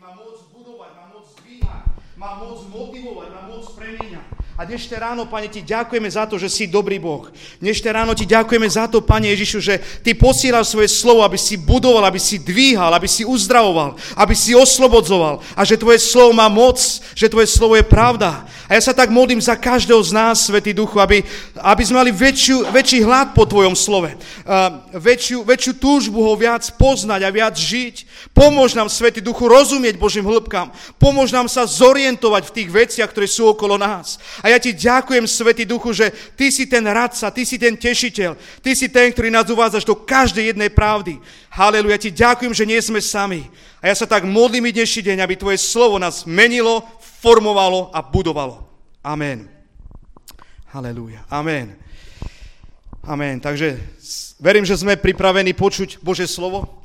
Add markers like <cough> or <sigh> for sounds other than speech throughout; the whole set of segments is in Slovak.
má moc budovať, má moc zdvíhať, má moc motivovať, má moc premieňať. A dnešné ráno, Pane, Ti ďakujeme za to, že si dobrý Boh. Dnešné ráno Ti ďakujeme za to, Pane Ježišu, že Ty posielal svoje slovo, aby si budoval, aby si dvíhal, aby si uzdravoval, aby si oslobodzoval. A že Tvoje slovo má moc, že Tvoje slovo je pravda. A ja sa tak modlím za každého z nás, Svetý Duchu, aby, aby sme mali väčšiu, väčší hlad po Tvojom slove. Uh, väčšiu, väčšiu túžbu ho viac poznať a viac žiť. Pomôž nám, Svetý Duchu, rozumieť Božím hĺbkam. Pomôž nám sa zorientovať v tých veciach, ktoré sú okolo nás. A ja ti ďakujem, Svetý Duchu, že ty si ten radca, ty si ten tešiteľ, ty si ten, ktorý nás uvádzaš do každej jednej pravdy. Haleluja, ti ďakujem, že nie sme sami. A ja sa tak modlím i dnešný deň, aby tvoje slovo nás menilo, formovalo a budovalo. Amen. Haleluja. Amen. Amen. Takže verím, že sme pripravení počuť Bože slovo.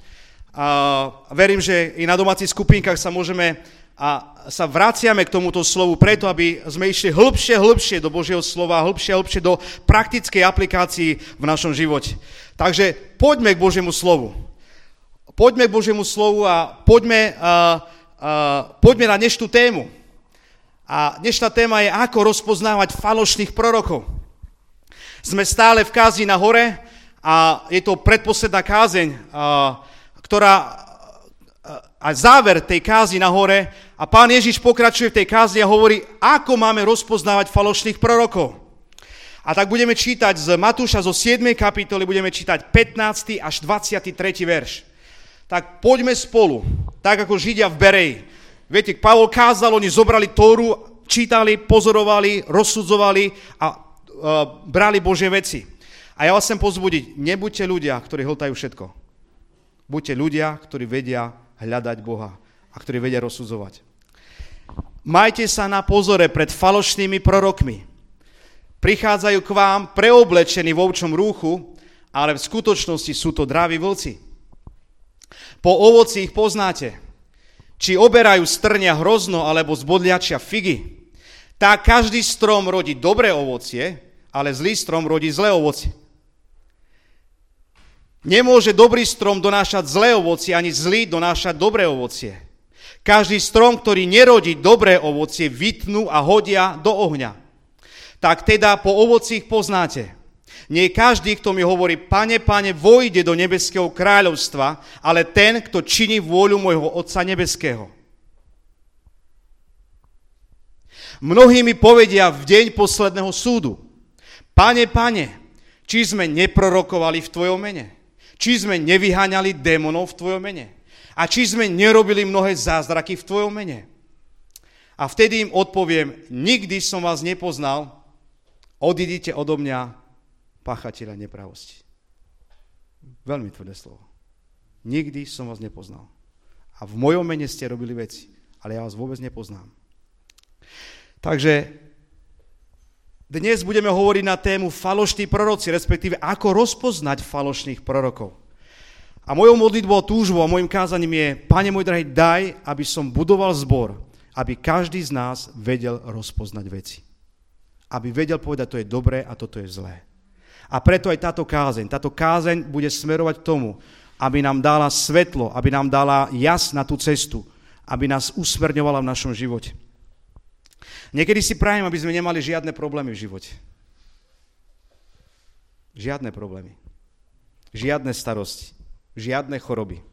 A verím, že i na domácich skupinkách sa môžeme a sa vraciame k tomuto slovu preto, aby sme išli hĺbšie, hĺbšie do Božieho slova, hĺbšie, hĺbšie do praktickej aplikácii v našom živote. Takže poďme k Božiemu slovu. Poďme k Božiemu slovu a poďme, uh, uh, poďme na dnešnú tému. A dnešná téma je, ako rozpoznávať falošných prorokov. Sme stále v kázi na hore a je to predposledná kázeň, ktorá a záver tej kázy na hore a pán Ježiš pokračuje v tej kázni a hovorí, ako máme rozpoznávať falošných prorokov. A tak budeme čítať z Matúša zo 7. kapitoly, budeme čítať 15. až 23. verš. Tak poďme spolu, tak ako Židia v Bereji. Viete, Pavol kázal, oni zobrali Tóru, čítali, pozorovali, rozsudzovali a uh, brali Božie veci. A ja vás chcem pozbudiť, nebuďte ľudia, ktorí hltajú všetko. Buďte ľudia, ktorí vedia hľadať Boha a ktorí vedia rozsudzovať. Majte sa na pozore pred falošnými prorokmi. Prichádzajú k vám preoblečení v ovčom rúchu, ale v skutočnosti sú to draví vlci. Po ovoci ich poznáte. Či oberajú strnia hrozno alebo zbodliačia figy. Tak každý strom rodí dobré ovocie, ale zlý strom rodí zlé ovocie. Nemôže dobrý strom donášať zlé ovocie, ani zlý donášať dobré ovocie. Každý strom, ktorý nerodí dobré ovocie, vytnú a hodia do ohňa. Tak teda po ovoci ich poznáte. Nie každý, kto mi hovorí, pane, pane, vojde do nebeského kráľovstva, ale ten, kto činí vôľu môjho Otca nebeského. Mnohí mi povedia v deň posledného súdu, pane, pane, či sme neprorokovali v Tvojom mene? Či sme nevyháňali démonov v Tvojom mene? A či sme nerobili mnohé zázraky v Tvojom mene? A vtedy im odpoviem, nikdy som vás nepoznal, odidite odo mňa, páchateľa nepravosti. Veľmi tvrdé slovo. Nikdy som vás nepoznal. A v mojom mene ste robili veci, ale ja vás vôbec nepoznám. Takže dnes budeme hovoriť na tému falošní proroci, respektíve ako rozpoznať falošných prorokov. A mojou modlitbou túžbou a môjim kázaním je, Pane môj drahý, daj, aby som budoval zbor, aby každý z nás vedel rozpoznať veci. Aby vedel povedať, to je dobré a toto je zlé. A preto aj táto kázeň, táto kázeň bude smerovať k tomu, aby nám dala svetlo, aby nám dala jas na tú cestu, aby nás usmerňovala v našom živote. Niekedy si prajem, aby sme nemali žiadne problémy v živote. Žiadne problémy. Žiadne starosti. Žiadne choroby.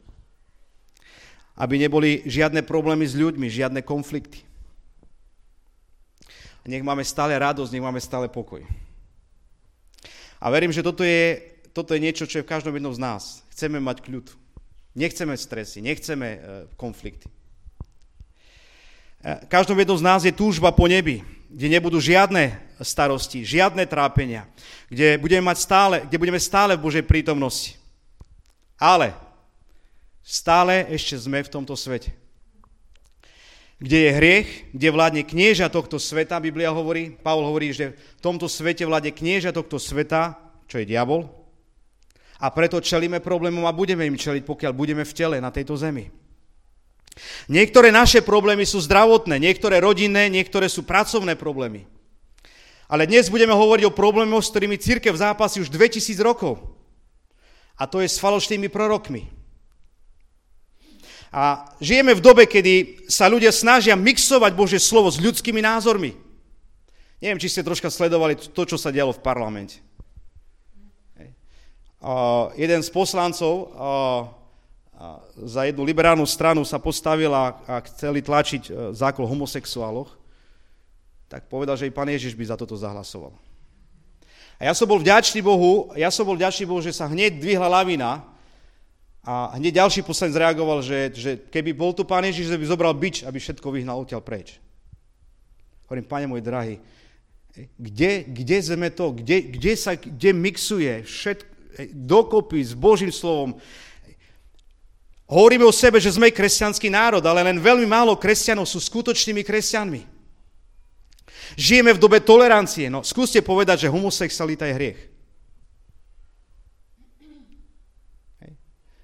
Aby neboli žiadne problémy s ľuďmi, žiadne konflikty. Nech máme stále radosť, nech máme stále pokoj. A verím, že toto je, toto je niečo, čo je v každom jednom z nás. Chceme mať kľud. Nechceme stresy, nechceme uh, konflikty. E, každom jednom z nás je túžba po nebi, kde nebudú žiadne starosti, žiadne trápenia, kde budeme, mať stále, kde budeme stále v Božej prítomnosti. Ale stále ešte sme v tomto svete. Kde je hriech, kde vládne knieža tohto sveta, Biblia hovorí, Pavol hovorí, že v tomto svete vládne knieža tohto sveta, čo je diabol, a preto čelíme problémom a budeme im čeliť, pokiaľ budeme v tele na tejto zemi. Niektoré naše problémy sú zdravotné, niektoré rodinné, niektoré sú pracovné problémy. Ale dnes budeme hovoriť o problémoch, s ktorými církev zápasí už 2000 rokov. A to je s falošnými prorokmi. A žijeme v dobe, kedy sa ľudia snažia mixovať Božie slovo s ľudskými názormi. Neviem, či ste troška sledovali to, čo sa dialo v parlamente. Uh, jeden z poslancov uh, za jednu liberálnu stranu sa postavil a, chceli tlačiť uh, zákon o homosexuáloch, tak povedal, že i pán Ježiš by za toto zahlasoval. A ja som bol vďačný Bohu, ja som bol vďačný Bohu, že sa hneď dvihla lavina a hneď ďalší poslanec reagoval, že, že keby bol tu pán Ježiš, že by zobral bič, aby všetko vyhnal odtiaľ preč. Hovorím, pane môj drahý, kde, kde sme to, kde, kde sa kde mixuje všetko dokopy s Božím slovom. Hovoríme o sebe, že sme kresťanský národ, ale len veľmi málo kresťanov sú skutočnými kresťanmi. Žijeme v dobe tolerancie. No, skúste povedať, že homosexualita je hriech.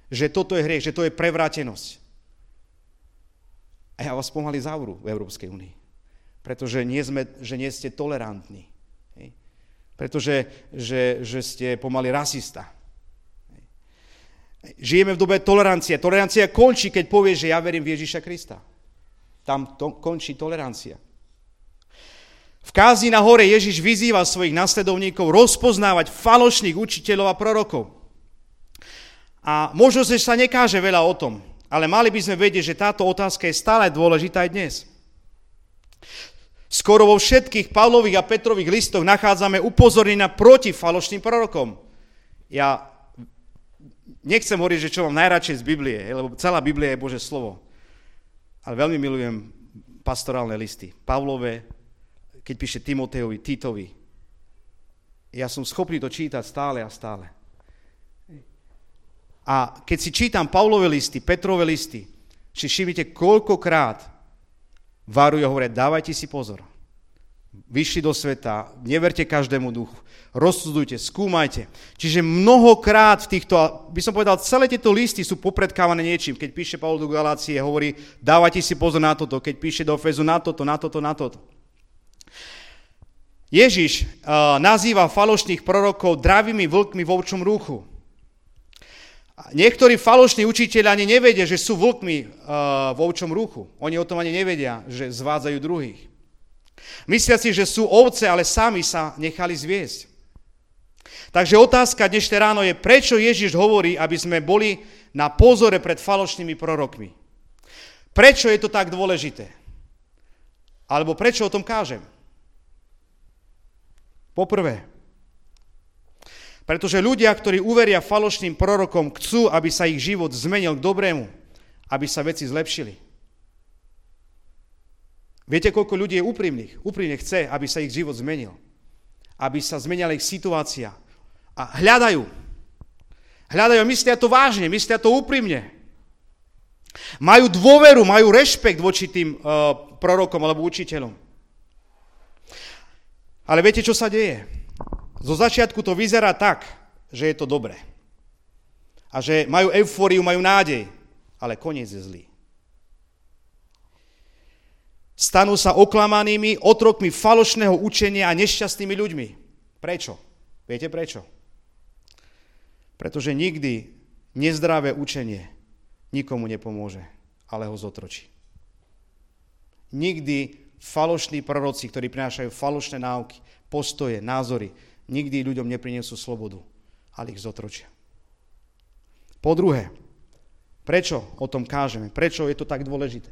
že toto je hriech, že to je prevrátenosť. A ja vás pomaly zavru v Európskej únii. Pretože nie, sme, že nie ste tolerantní. Pretože že, že ste pomaly rasista. Žijeme v dobe tolerancie. Tolerancia končí, keď povieš, že ja verím v Ježíša Krista. Tam to, končí tolerancia. V kázi na hore Ježiš vyzýva svojich nasledovníkov rozpoznávať falošných učiteľov a prorokov. A možno, sa nekáže veľa o tom, ale mali by sme vedieť, že táto otázka je stále dôležitá aj dnes. Skoro vo všetkých Pavlových a Petrových listoch nachádzame upozornenia proti falošným prorokom. Ja nechcem hovoriť, že čo mám najradšej z Biblie, lebo celá Biblia je Bože slovo. Ale veľmi milujem pastorálne listy. Pavlové, keď píše Timoteovi, Titovi. Ja som schopný to čítať stále a stále. A keď si čítam Paulové listy, Petrové listy, si všimnite, koľkokrát varuje, hovoria, dávajte si pozor. Vyšli do sveta, neverte každému duchu, rozsudujte, skúmajte. Čiže mnohokrát v týchto, by som povedal, celé tieto listy sú popredkávané niečím. Keď píše Paul do Galácie, hovorí, dávajte si pozor na toto. Keď píše do Efezu, na toto, na toto, na toto. Ježiš uh, nazýva falošných prorokov dravými vlkmi v ovčom ruchu. Niektorí falošní učiteľi ani nevedia, že sú vlkmi uh, v ovčom ruchu. Oni o tom ani nevedia, že zvádzajú druhých. Myslia si, že sú ovce, ale sami sa nechali zviesť. Takže otázka dnešné ráno je, prečo Ježiš hovorí, aby sme boli na pozore pred falošnými prorokmi. Prečo je to tak dôležité? Alebo prečo o tom kážem? Poprvé, pretože ľudia, ktorí uveria falošným prorokom, chcú, aby sa ich život zmenil k dobrému, aby sa veci zlepšili. Viete, koľko ľudí je úprimných? Úprimne chce, aby sa ich život zmenil. Aby sa zmenila ich situácia. A hľadajú. Hľadajú, myslia to vážne, myslia to úprimne. Majú dôveru, majú rešpekt voči tým uh, prorokom alebo učiteľom. Ale viete, čo sa deje? Zo začiatku to vyzerá tak, že je to dobré. A že majú eufóriu, majú nádej, ale koniec je zlý. Stanú sa oklamanými, otrokmi falošného učenia a nešťastnými ľuďmi. Prečo? Viete prečo? Pretože nikdy nezdravé učenie nikomu nepomôže, ale ho zotročí. Nikdy falošní proroci, ktorí prinášajú falošné náuky, postoje, názory, nikdy ľuďom neprinesú slobodu, ale ich zotročia. Po druhé, prečo o tom kážeme? Prečo je to tak dôležité?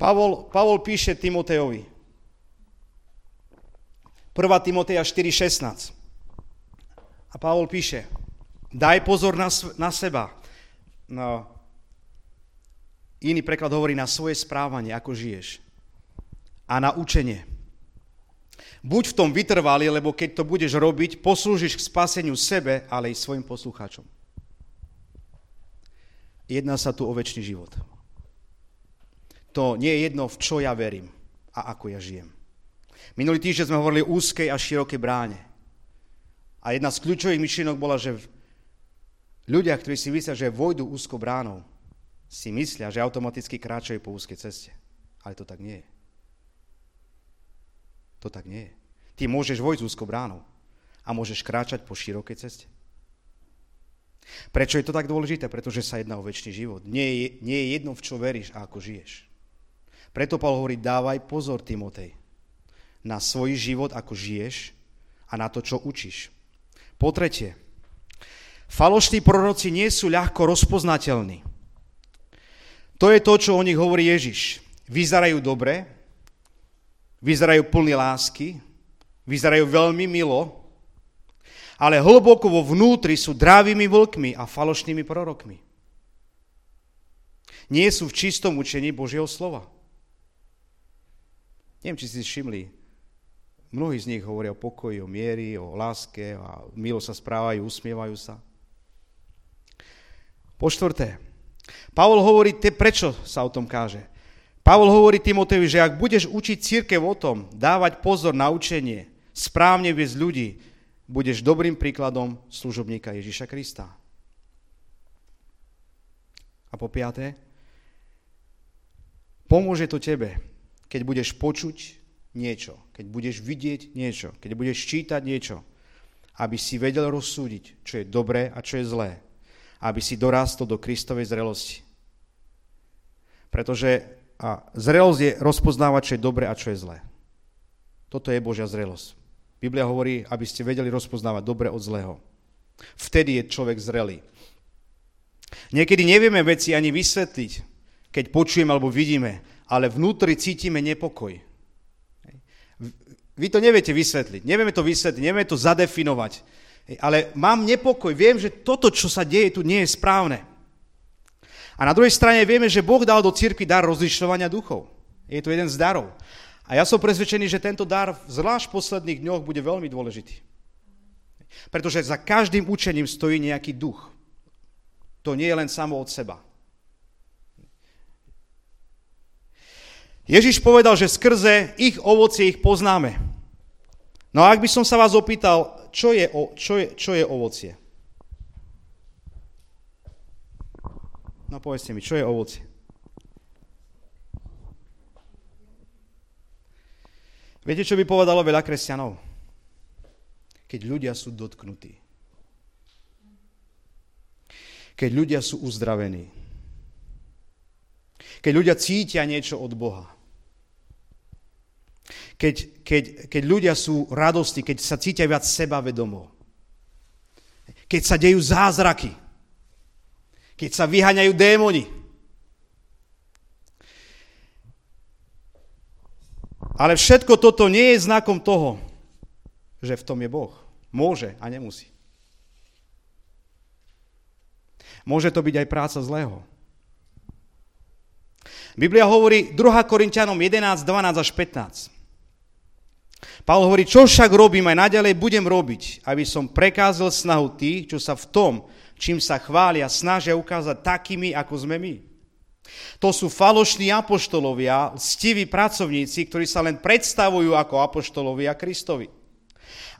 Pavol, Pavol píše Timotejovi. 1. Timoteja 4.16. A Pavol píše, daj pozor na, na seba. No, iný preklad hovorí na svoje správanie, ako žiješ. A na učenie. Buď v tom vytrvalý, lebo keď to budeš robiť, poslúžiš k spaseniu sebe, ale i svojim poslucháčom. Jedná sa tu o väčší život. To nie je jedno, v čo ja verím a ako ja žijem. Minulý týždeň sme hovorili o úzkej a širokej bráne. A jedna z kľúčových myšlienok bola, že ľudia, ktorí si myslia, že vojdu úzkou bránou, si myslia, že automaticky kráčajú po úzkej ceste. Ale to tak nie je. To tak nie je. Ty môžeš vojsť úzkou bránou a môžeš kráčať po širokej ceste. Prečo je to tak dôležité? Pretože sa jedná o väčší život. Nie je, nie je jedno, v čo veríš a ako žiješ. Preto Paul hovorí, dávaj pozor, Timotej, na svoj život, ako žiješ a na to, čo učíš. Po tretie, falošní proroci nie sú ľahko rozpoznateľní. To je to, čo o nich hovorí Ježiš. Vyzerajú dobre, vyzerajú plní lásky, vyzerajú veľmi milo, ale hlboko vo vnútri sú drávými vlkmi a falošnými prorokmi. Nie sú v čistom učení Božieho slova. Neviem, či si všimli, mnohí z nich hovoria o pokoji, o miery, o láske a milo sa správajú, usmievajú sa. Po štvrté, Pavol hovorí, te, prečo sa o tom káže? Pavol hovorí Timotevi, že ak budeš učiť církev o tom, dávať pozor na učenie, správne viesť ľudí, budeš dobrým príkladom služobníka Ježiša Krista. A po piaté, pomôže to tebe, keď budeš počuť niečo, keď budeš vidieť niečo, keď budeš čítať niečo, aby si vedel rozsúdiť, čo je dobré a čo je zlé. Aby si dorástol do Kristovej zrelosti. Pretože a zrelosť je rozpoznávať, čo je dobré a čo je zlé. Toto je Božia zrelosť. Biblia hovorí, aby ste vedeli rozpoznávať dobre od zlého. Vtedy je človek zrelý. Niekedy nevieme veci ani vysvetliť, keď počujeme alebo vidíme, ale vnútri cítime nepokoj. Vy to neviete vysvetliť, nevieme to vysvetliť, nevieme to zadefinovať, ale mám nepokoj, viem, že toto, čo sa deje tu, nie je správne. A na druhej strane vieme, že Boh dal do cirkvi dar rozlišovania duchov. Je to jeden z darov. A ja som presvedčený, že tento dar zvlášť v posledných dňoch bude veľmi dôležitý. Pretože za každým učením stojí nejaký duch. To nie je len samo od seba. Ježiš povedal, že skrze ich ovocie ich poznáme. No a ak by som sa vás opýtal, čo je, čo je, čo je ovocie? No povedzte mi, čo je ovocie? Viete, čo by povedalo veľa kresťanov? Keď ľudia sú dotknutí. Keď ľudia sú uzdravení. Keď ľudia cítia niečo od Boha. Keď, keď, keď ľudia sú radosti, keď sa cítia viac sebavedomo. Keď sa dejú zázraky. Keď sa vyhaňajú démoni. Ale všetko toto nie je znakom toho, že v tom je Boh. Môže a nemusí. Môže to byť aj práca zlého. Biblia hovorí 2 Korintianom 11, 12 až 15. Pavel hovorí, čo však robím aj naďalej budem robiť, aby som prekázal snahu tých, čo sa v tom, čím sa chvália, snažia ukázať takými, ako sme my. To sú falošní apoštolovia, stiví pracovníci, ktorí sa len predstavujú ako apoštolovia Kristovi.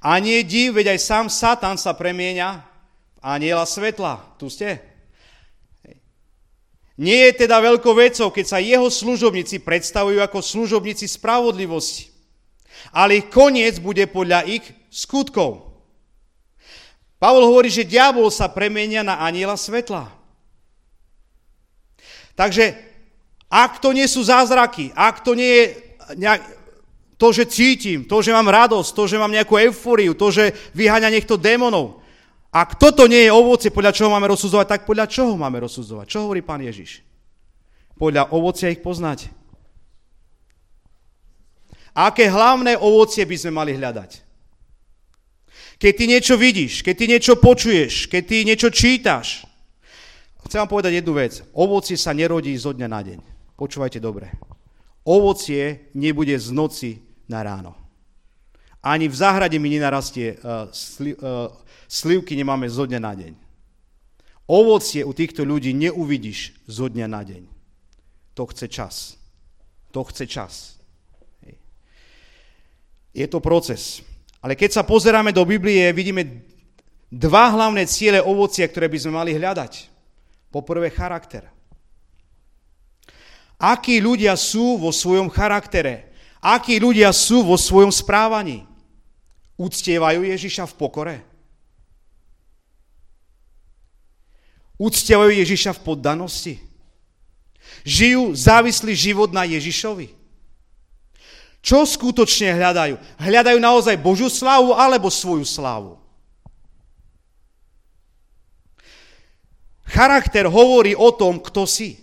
A nie div, veď aj sám Satan sa premieňa v aniela svetla. Tu ste. Nie je teda veľkou vecou, keď sa jeho služobníci predstavujú ako služobníci spravodlivosti. Ale ich koniec bude podľa ich skutkov. Pavol hovorí, že diabol sa premenia na aniela svetla. Takže ak to nie sú zázraky, ak to nie je nejak, to, že cítim, to, že mám radosť, to, že mám nejakú eufóriu, to, že vyháňa niekto démonov, ak toto nie je ovocie, podľa čoho máme rozsudzovať, tak podľa čoho máme rozsudzovať? Čo hovorí pán Ježiš? Podľa ovocia ich poznáte. Aké hlavné ovocie by sme mali hľadať? Keď ty niečo vidíš, keď ty niečo počuješ, keď ty niečo čítaš, Chcem vám povedať jednu vec. Ovocie sa nerodí zo dňa na deň. Počúvajte dobre. Ovocie nebude z noci na ráno. Ani v záhrade mi nenarastie uh, sli, uh, slivky, nemáme zo dňa na deň. Ovocie u týchto ľudí neuvidíš zo dňa na deň. To chce čas. To chce čas. Je to proces. Ale keď sa pozeráme do Biblie, vidíme dva hlavné ciele ovocia, ktoré by sme mali hľadať. Poprvé charakter. Akí ľudia sú vo svojom charaktere? Akí ľudia sú vo svojom správaní? Uctievajú Ježiša v pokore? Uctiavajú Ježiša v poddanosti? Žijú závislý život na Ježišovi? Čo skutočne hľadajú? Hľadajú naozaj Božiu slávu alebo svoju slávu? Charakter hovorí o tom, kto si.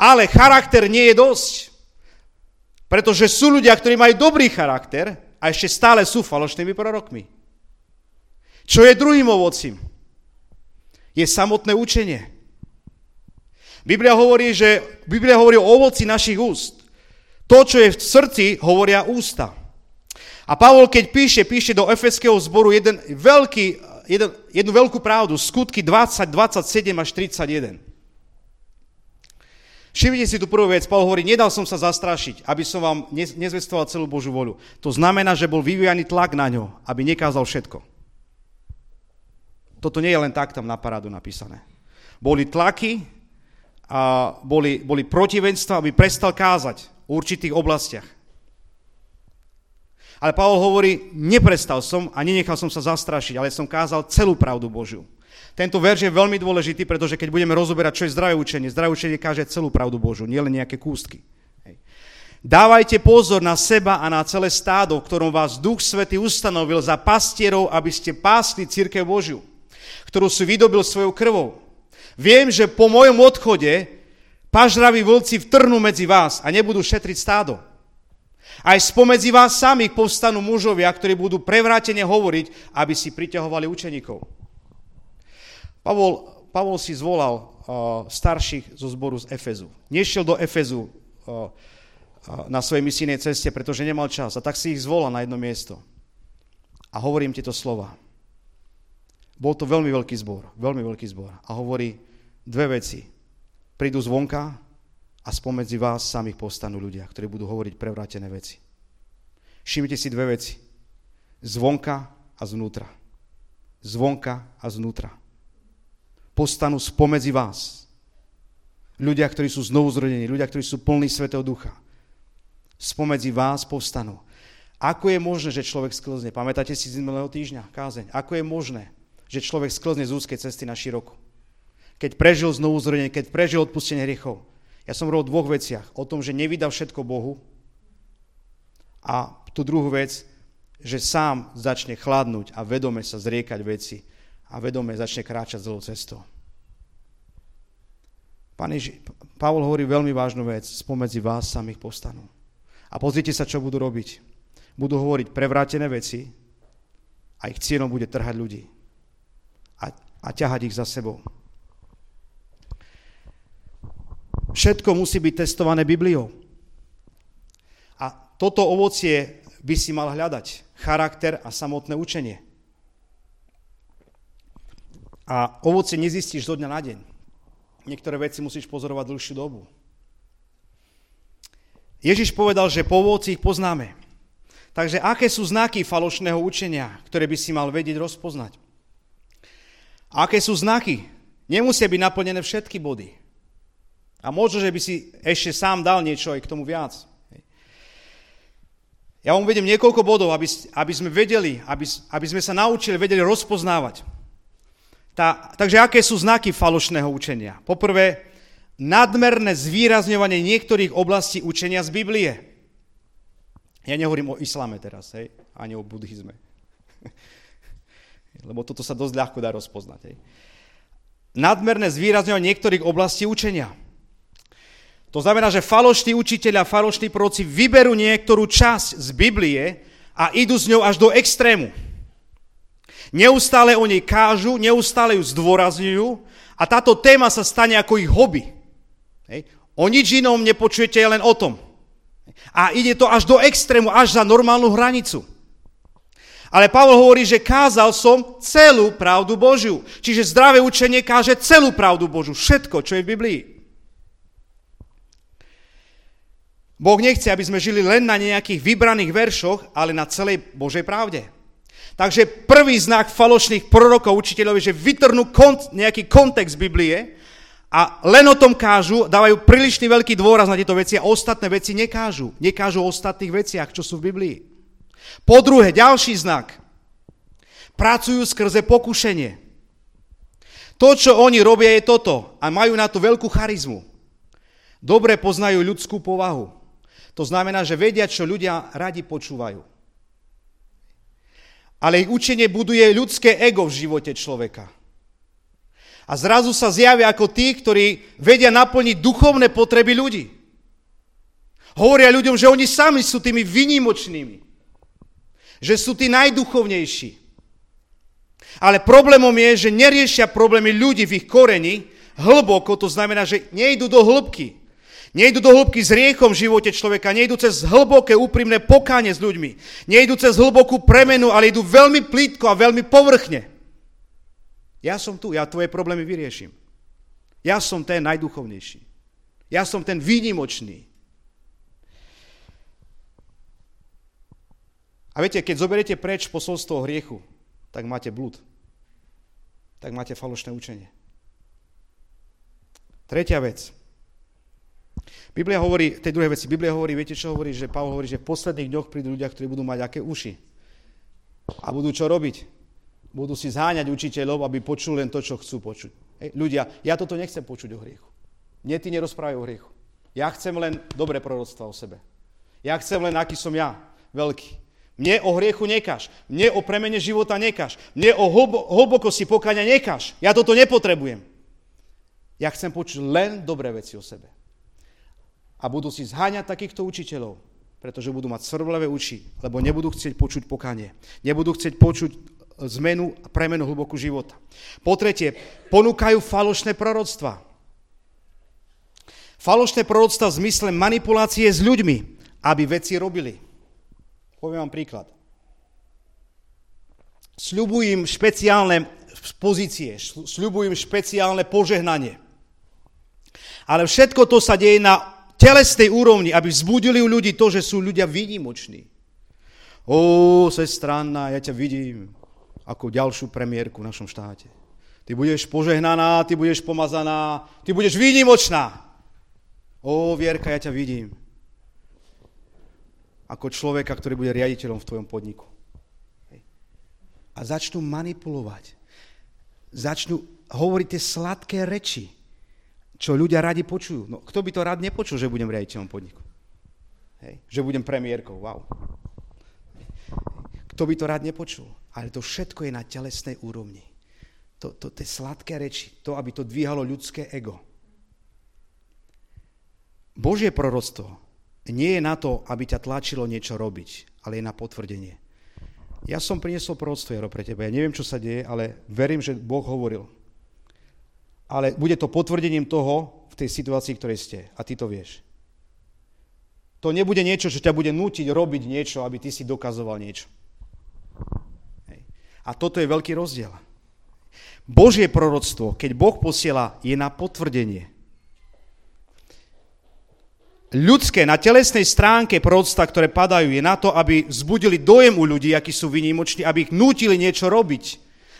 Ale charakter nie je dosť. Pretože sú ľudia, ktorí majú dobrý charakter a ešte stále sú falošnými prorokmi. Čo je druhým ovocím? Je samotné učenie. Biblia hovorí, že Biblia hovorí o ovoci našich úst. To, čo je v srdci, hovoria ústa. A Pavol, keď píše, píše do Efeského zboru jeden veľký, jeden, jednu veľkú pravdu, skutky 20, 27 až 31. Všimnite si tú prvú vec, Pavel hovorí, nedal som sa zastrašiť, aby som vám nezvestoval celú Božú voľu. To znamená, že bol vyvíjaný tlak na ňo, aby nekázal všetko. Toto nie je len tak tam na parádu napísané. Boli tlaky, a boli, boli protivenstva, aby prestal kázať určitých oblastiach. Ale Pavol hovorí, neprestal som a nenechal som sa zastrašiť, ale som kázal celú pravdu Božiu. Tento verš je veľmi dôležitý, pretože keď budeme rozoberať, čo je zdravé učenie, zdravé učenie káže celú pravdu Božiu, nielen nejaké kústky. Hej. Dávajte pozor na seba a na celé stádo, v ktorom vás Duch Svety ustanovil za pastierov, aby ste pásli církev Božiu, ktorú si vydobil svojou krvou. Viem, že po mojom odchode pažraví vlci vtrhnú medzi vás a nebudú šetriť stádo. Aj spomedzi vás samých povstanú mužovia, ktorí budú prevrátene hovoriť, aby si priťahovali učeníkov. Pavol, Pavol si zvolal uh, starších zo zboru z Efezu. Nešiel do Efezu uh, uh, na svojej misijnej ceste, pretože nemal čas. A tak si ich zvolal na jedno miesto. A hovorím tieto slova. Bol to veľmi veľký zbor, veľmi veľký zbor. A hovorí dve veci prídu zvonka a spomedzi vás samých postanú ľudia, ktorí budú hovoriť prevrátené veci. Všimnite si dve veci. Zvonka a znútra. Zvonka a znútra. Postanú spomedzi vás. Ľudia, ktorí sú znovu zrodení, ľudia, ktorí sú plní Svetého Ducha. Spomedzi vás povstanú. Ako je možné, že človek sklzne? Pamätáte si z minulého týždňa kázeň? Ako je možné, že človek sklzne z úzkej cesty na širokú? Keď prežil znovu zrodenie, keď prežil odpustenie hriechov. Ja som hovoril o dvoch veciach. O tom, že nevydal všetko Bohu a tú druhú vec, že sám začne chladnúť a vedome sa zriekať veci a vedome začne kráčať zlou cestou. Pán Ježi, Pavol hovorí veľmi vážnu vec, spomedzi vás samých postanú. A pozrite sa, čo budú robiť. Budú hovoriť prevrátené veci a ich cieľom bude trhať ľudí a, a ťahať ich za sebou. Všetko musí byť testované Bibliou. A toto ovocie by si mal hľadať. Charakter a samotné učenie. A ovocie nezistíš zo dňa na deň. Niektoré veci musíš pozorovať dlhšiu dobu. Ježiš povedal, že po ovoci ich poznáme. Takže aké sú znaky falošného učenia, ktoré by si mal vedieť rozpoznať? aké sú znaky? Nemusia byť naplnené všetky body. A možno, že by si ešte sám dal niečo aj k tomu viac. Ja vám uvedem niekoľko bodov, aby, aby sme vedeli, aby, aby sme sa naučili, vedeli rozpoznávať. Tá, takže aké sú znaky falošného učenia? Poprvé, nadmerné zvýrazňovanie niektorých oblastí učenia z Biblie. Ja nehovorím o islame teraz, hej, ani o buddhizme. <laughs> Lebo toto sa dosť ľahko dá rozpoznať. Hej. Nadmerné zvýrazňovanie niektorých oblastí učenia. To znamená, že falošní učiteľia, falošní proroci vyberú niektorú časť z Biblie a idú s ňou až do extrému. Neustále o nej kážu, neustále ju zdôrazňujú a táto téma sa stane ako ich hobby. Hej. O nič inom nepočujete len o tom. A ide to až do extrému, až za normálnu hranicu. Ale Pavol hovorí, že kázal som celú pravdu Božiu. Čiže zdravé učenie káže celú pravdu Božiu. Všetko, čo je v Biblii. Boh nechce, aby sme žili len na nejakých vybraných veršoch, ale na celej Božej pravde. Takže prvý znak falošných prorokov, učiteľov je, že vytrhnú kont, nejaký kontext Biblie a len o tom kážu, dávajú prílišný veľký dôraz na tieto veci a ostatné veci nekážu. Nekážu o ostatných veciach, čo sú v Biblii. Po druhé, ďalší znak. Pracujú skrze pokušenie. To, čo oni robia, je toto. A majú na to veľkú charizmu. Dobre poznajú ľudskú povahu. To znamená, že vedia, čo ľudia radi počúvajú. Ale ich učenie buduje ľudské ego v živote človeka. A zrazu sa zjavia ako tí, ktorí vedia naplniť duchovné potreby ľudí. Hovoria ľuďom, že oni sami sú tými vynimočnými. Že sú tí najduchovnejší. Ale problémom je, že neriešia problémy ľudí v ich koreni hlboko, to znamená, že nejdu do hĺbky. Nejdu do hĺbky s riechom v živote človeka, nejdu cez hlboké úprimné pokánie s ľuďmi. Nejdu cez hlbokú premenu, ale idú veľmi plítko a veľmi povrchne. Ja som tu, ja tvoje problémy vyrieším. Ja som ten najduchovnejší. Ja som ten výnimočný. A viete, keď zoberiete preč posolstvo hriechu, tak máte blúd. Tak máte falošné učenie. Tretia vec. Biblia hovorí, tej druhej veci, Biblia hovorí, viete čo hovorí, že Pavel hovorí, že v posledných dňoch prídu ľudia, ktorí budú mať aké uši. A budú čo robiť? Budú si zháňať učiteľov, aby počuli len to, čo chcú počuť. Ej, ľudia, ja toto nechcem počuť o hriechu. Mne ty nerozprávajú o hriechu. Ja chcem len dobré proroctva o sebe. Ja chcem len, aký som ja, veľký. Mne o hriechu nekáž. Mne o premene života nekáž. Mne o hlbokosti pokaňa nekáž. Ja toto nepotrebujem. Ja chcem počuť len dobré veci o sebe. A budú si zháňať takýchto učiteľov, pretože budú mať svrblavé uši, lebo nebudú chcieť počuť pokanie. Nebudú chcieť počuť zmenu a premenu hlbokú života. Po tretie, ponúkajú falošné proroctva. Falošné proroctva v zmysle manipulácie s ľuďmi, aby veci robili. Poviem vám príklad. Sľubujem špeciálne pozície, sľubujem špeciálne požehnanie. Ale všetko to sa deje na telesnej úrovni, aby vzbudili u ľudí to, že sú ľudia výnimoční. Ó, sestra Anna, ja ťa vidím ako ďalšiu premiérku v našom štáte. Ty budeš požehnaná, ty budeš pomazaná, ty budeš výnimočná. Ó, Vierka, ja ťa vidím ako človeka, ktorý bude riaditeľom v tvojom podniku. A začnú manipulovať. Začnú hovoriť tie sladké reči, čo ľudia radi počujú. No, kto by to rád nepočul, že budem riaditeľom podniku? Hej. Že budem premiérkou, wow. Kto by to rád nepočul? Ale to všetko je na telesnej úrovni. To, to, tie sladké reči, to, aby to dvíhalo ľudské ego. Božie proroctvo nie je na to, aby ťa tlačilo niečo robiť, ale je na potvrdenie. Ja som priniesol proroctvo, Jaro, pre teba. Ja neviem, čo sa deje, ale verím, že Boh hovoril. Ale bude to potvrdením toho v tej situácii, ktorej ste. A ty to vieš. To nebude niečo, čo ťa bude nútiť robiť niečo, aby ty si dokazoval niečo. Hej. A toto je veľký rozdiel. Božie proroctvo, keď Boh posiela, je na potvrdenie ľudské, na telesnej stránke proroctva, ktoré padajú, je na to, aby vzbudili dojem u ľudí, akí sú vynimoční, aby ich nútili niečo robiť.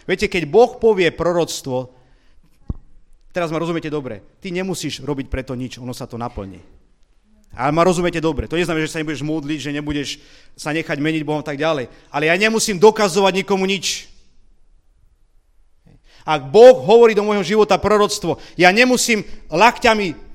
Viete, keď Boh povie proroctvo, teraz ma rozumiete dobre, ty nemusíš robiť preto nič, ono sa to naplní. Ale ma rozumiete dobre. To neznamená, že sa nebudeš modliť, že nebudeš sa nechať meniť Bohom tak ďalej. Ale ja nemusím dokazovať nikomu nič. Ak Boh hovorí do môjho života proroctvo, ja nemusím lakťami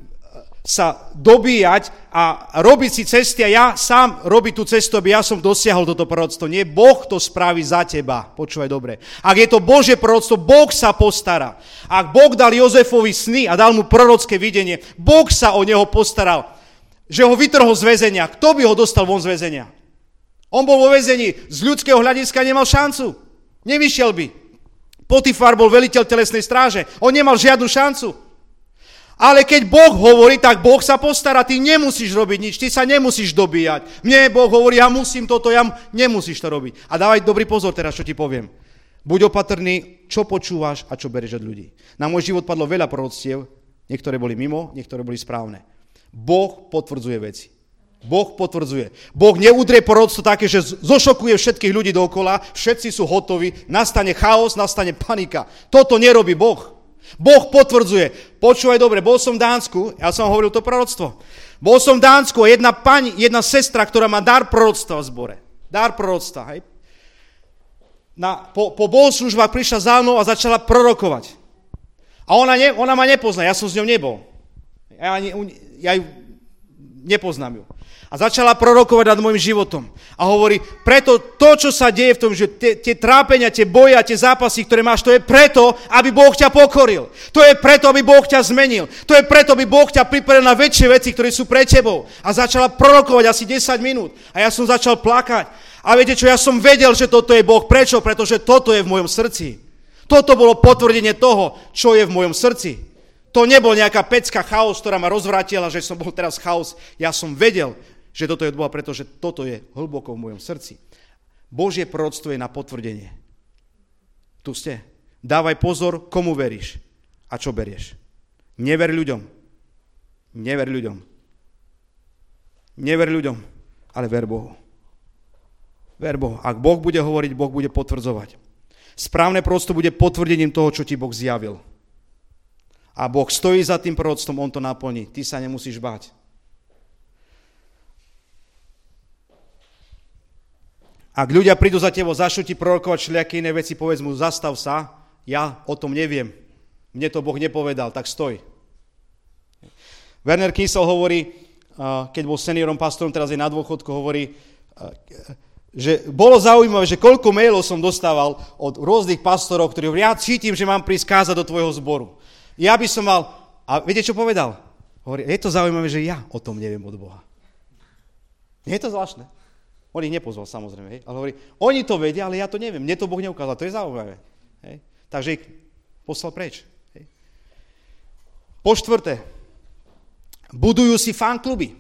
sa dobíjať a robiť si cesty a ja sám robiť tú cestu, aby ja som dosiahol toto proroctvo. Nie, Boh to spraví za teba. Počúvaj dobre. Ak je to Bože proroctvo, Boh sa postará. Ak Boh dal Jozefovi sny a dal mu prorocké videnie, Boh sa o neho postaral. Že ho vytrhol z väzenia. Kto by ho dostal von z väzenia? On bol vo väzení. Z ľudského hľadiska nemal šancu. Nevyšiel by. Potifar bol veliteľ telesnej stráže. On nemal žiadnu šancu. Ale keď Boh hovorí, tak Boh sa postará, ty nemusíš robiť nič, ty sa nemusíš dobíjať. Mne Boh hovorí, ja musím toto, ja nemusíš to robiť. A dávaj dobrý pozor teraz, čo ti poviem. Buď opatrný, čo počúvaš a čo bereš od ľudí. Na môj život padlo veľa proroctiev, niektoré boli mimo, niektoré boli správne. Boh potvrdzuje veci. Boh potvrdzuje. Boh neudrie porodstvo také, že zošokuje všetkých ľudí dookola, všetci sú hotoví, nastane chaos, nastane panika. Toto nerobí Boh. Boh potvrdzuje. Počúvaj dobre, bol som v Dánsku, ja som hovoril to proroctvo. Bol som v Dánsku a jedna pani, jedna sestra, ktorá má dar proroctva v zbore. Dar proroctva, hej. Na, po, po bohoslužbách prišla za mnou a začala prorokovať. A ona, ne, ona ma nepozná, ja som s ňou nebol. Ja, ani, ja ju nepoznám ju. A začala prorokovať nad môjim životom. A hovorí, preto to, čo sa deje v tom, že tie, tie trápenia, tie boje a tie zápasy, ktoré máš, to je preto, aby Boh ťa pokoril. To je preto, aby Boh ťa zmenil. To je preto, aby Boh ťa pripravil na väčšie veci, ktoré sú pre tebou. A začala prorokovať asi 10 minút. A ja som začal plakať. A viete čo, ja som vedel, že toto je Boh. Prečo? Pretože toto je v mojom srdci. Toto bolo potvrdenie toho, čo je v mojom srdci. To nebol nejaká pecka chaos, ktorá ma rozvrátila, že som bol teraz chaos. Ja som vedel, že toto je od Boha, pretože toto je hlboko v mojom srdci. Božie proroctvo je na potvrdenie. Tu ste. Dávaj pozor, komu veríš a čo berieš. Never ľuďom. Never ľuďom. Never ľuďom, ale ver Bohu. Ver Bohu. Ak Boh bude hovoriť, Boh bude potvrdzovať. Správne prosto bude potvrdením toho, čo ti Boh zjavil. A Boh stojí za tým proroctvom, On to naplní. Ty sa nemusíš báť. Ak ľudia prídu za tebou, začnú ti prorokovať všelijaké iné veci, povedz mu, zastav sa, ja o tom neviem. Mne to Boh nepovedal, tak stoj. Werner Kiesel hovorí, keď bol seniorom pastorom, teraz je na dôchodku, hovorí, že bolo zaujímavé, že koľko mailov som dostával od rôznych pastorov, ktorí hovorí, ja cítim, že mám prísť kázať do tvojho zboru. Ja by som mal... A viete, čo povedal? Hovorí, je to zaujímavé, že ja o tom neviem od Boha. Nie je to zvláštne? On ich nepozval samozrejme, hej? ale hovorí, oni to vedia, ale ja to neviem, mne to Boh neukázal, to je zaujímavé. Hej? Takže ich poslal preč. Hej? Po štvrté, budujú si fankluby.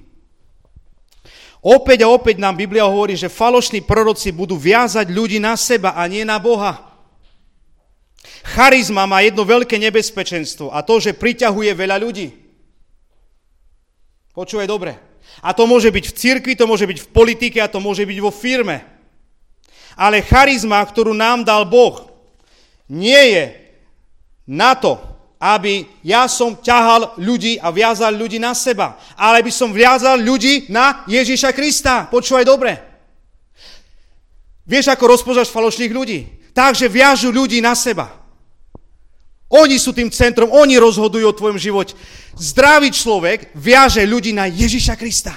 Opäť a opäť nám Biblia hovorí, že falošní proroci budú viazať ľudí na seba a nie na Boha. Charizma má jedno veľké nebezpečenstvo a to, že priťahuje veľa ľudí. Počúvaj dobre. A to môže byť v cirkvi, to môže byť v politike a to môže byť vo firme. Ale charizma, ktorú nám dal Boh, nie je na to, aby ja som ťahal ľudí a viazal ľudí na seba, ale by som viazal ľudí na Ježíša Krista. Počúvaj dobre. Vieš, ako rozpoznaš falošných ľudí? Takže viažu ľudí na seba. Oni sú tým centrom, oni rozhodujú o tvojom živote. Zdravý človek viaže ľudí na Ježiša Krista.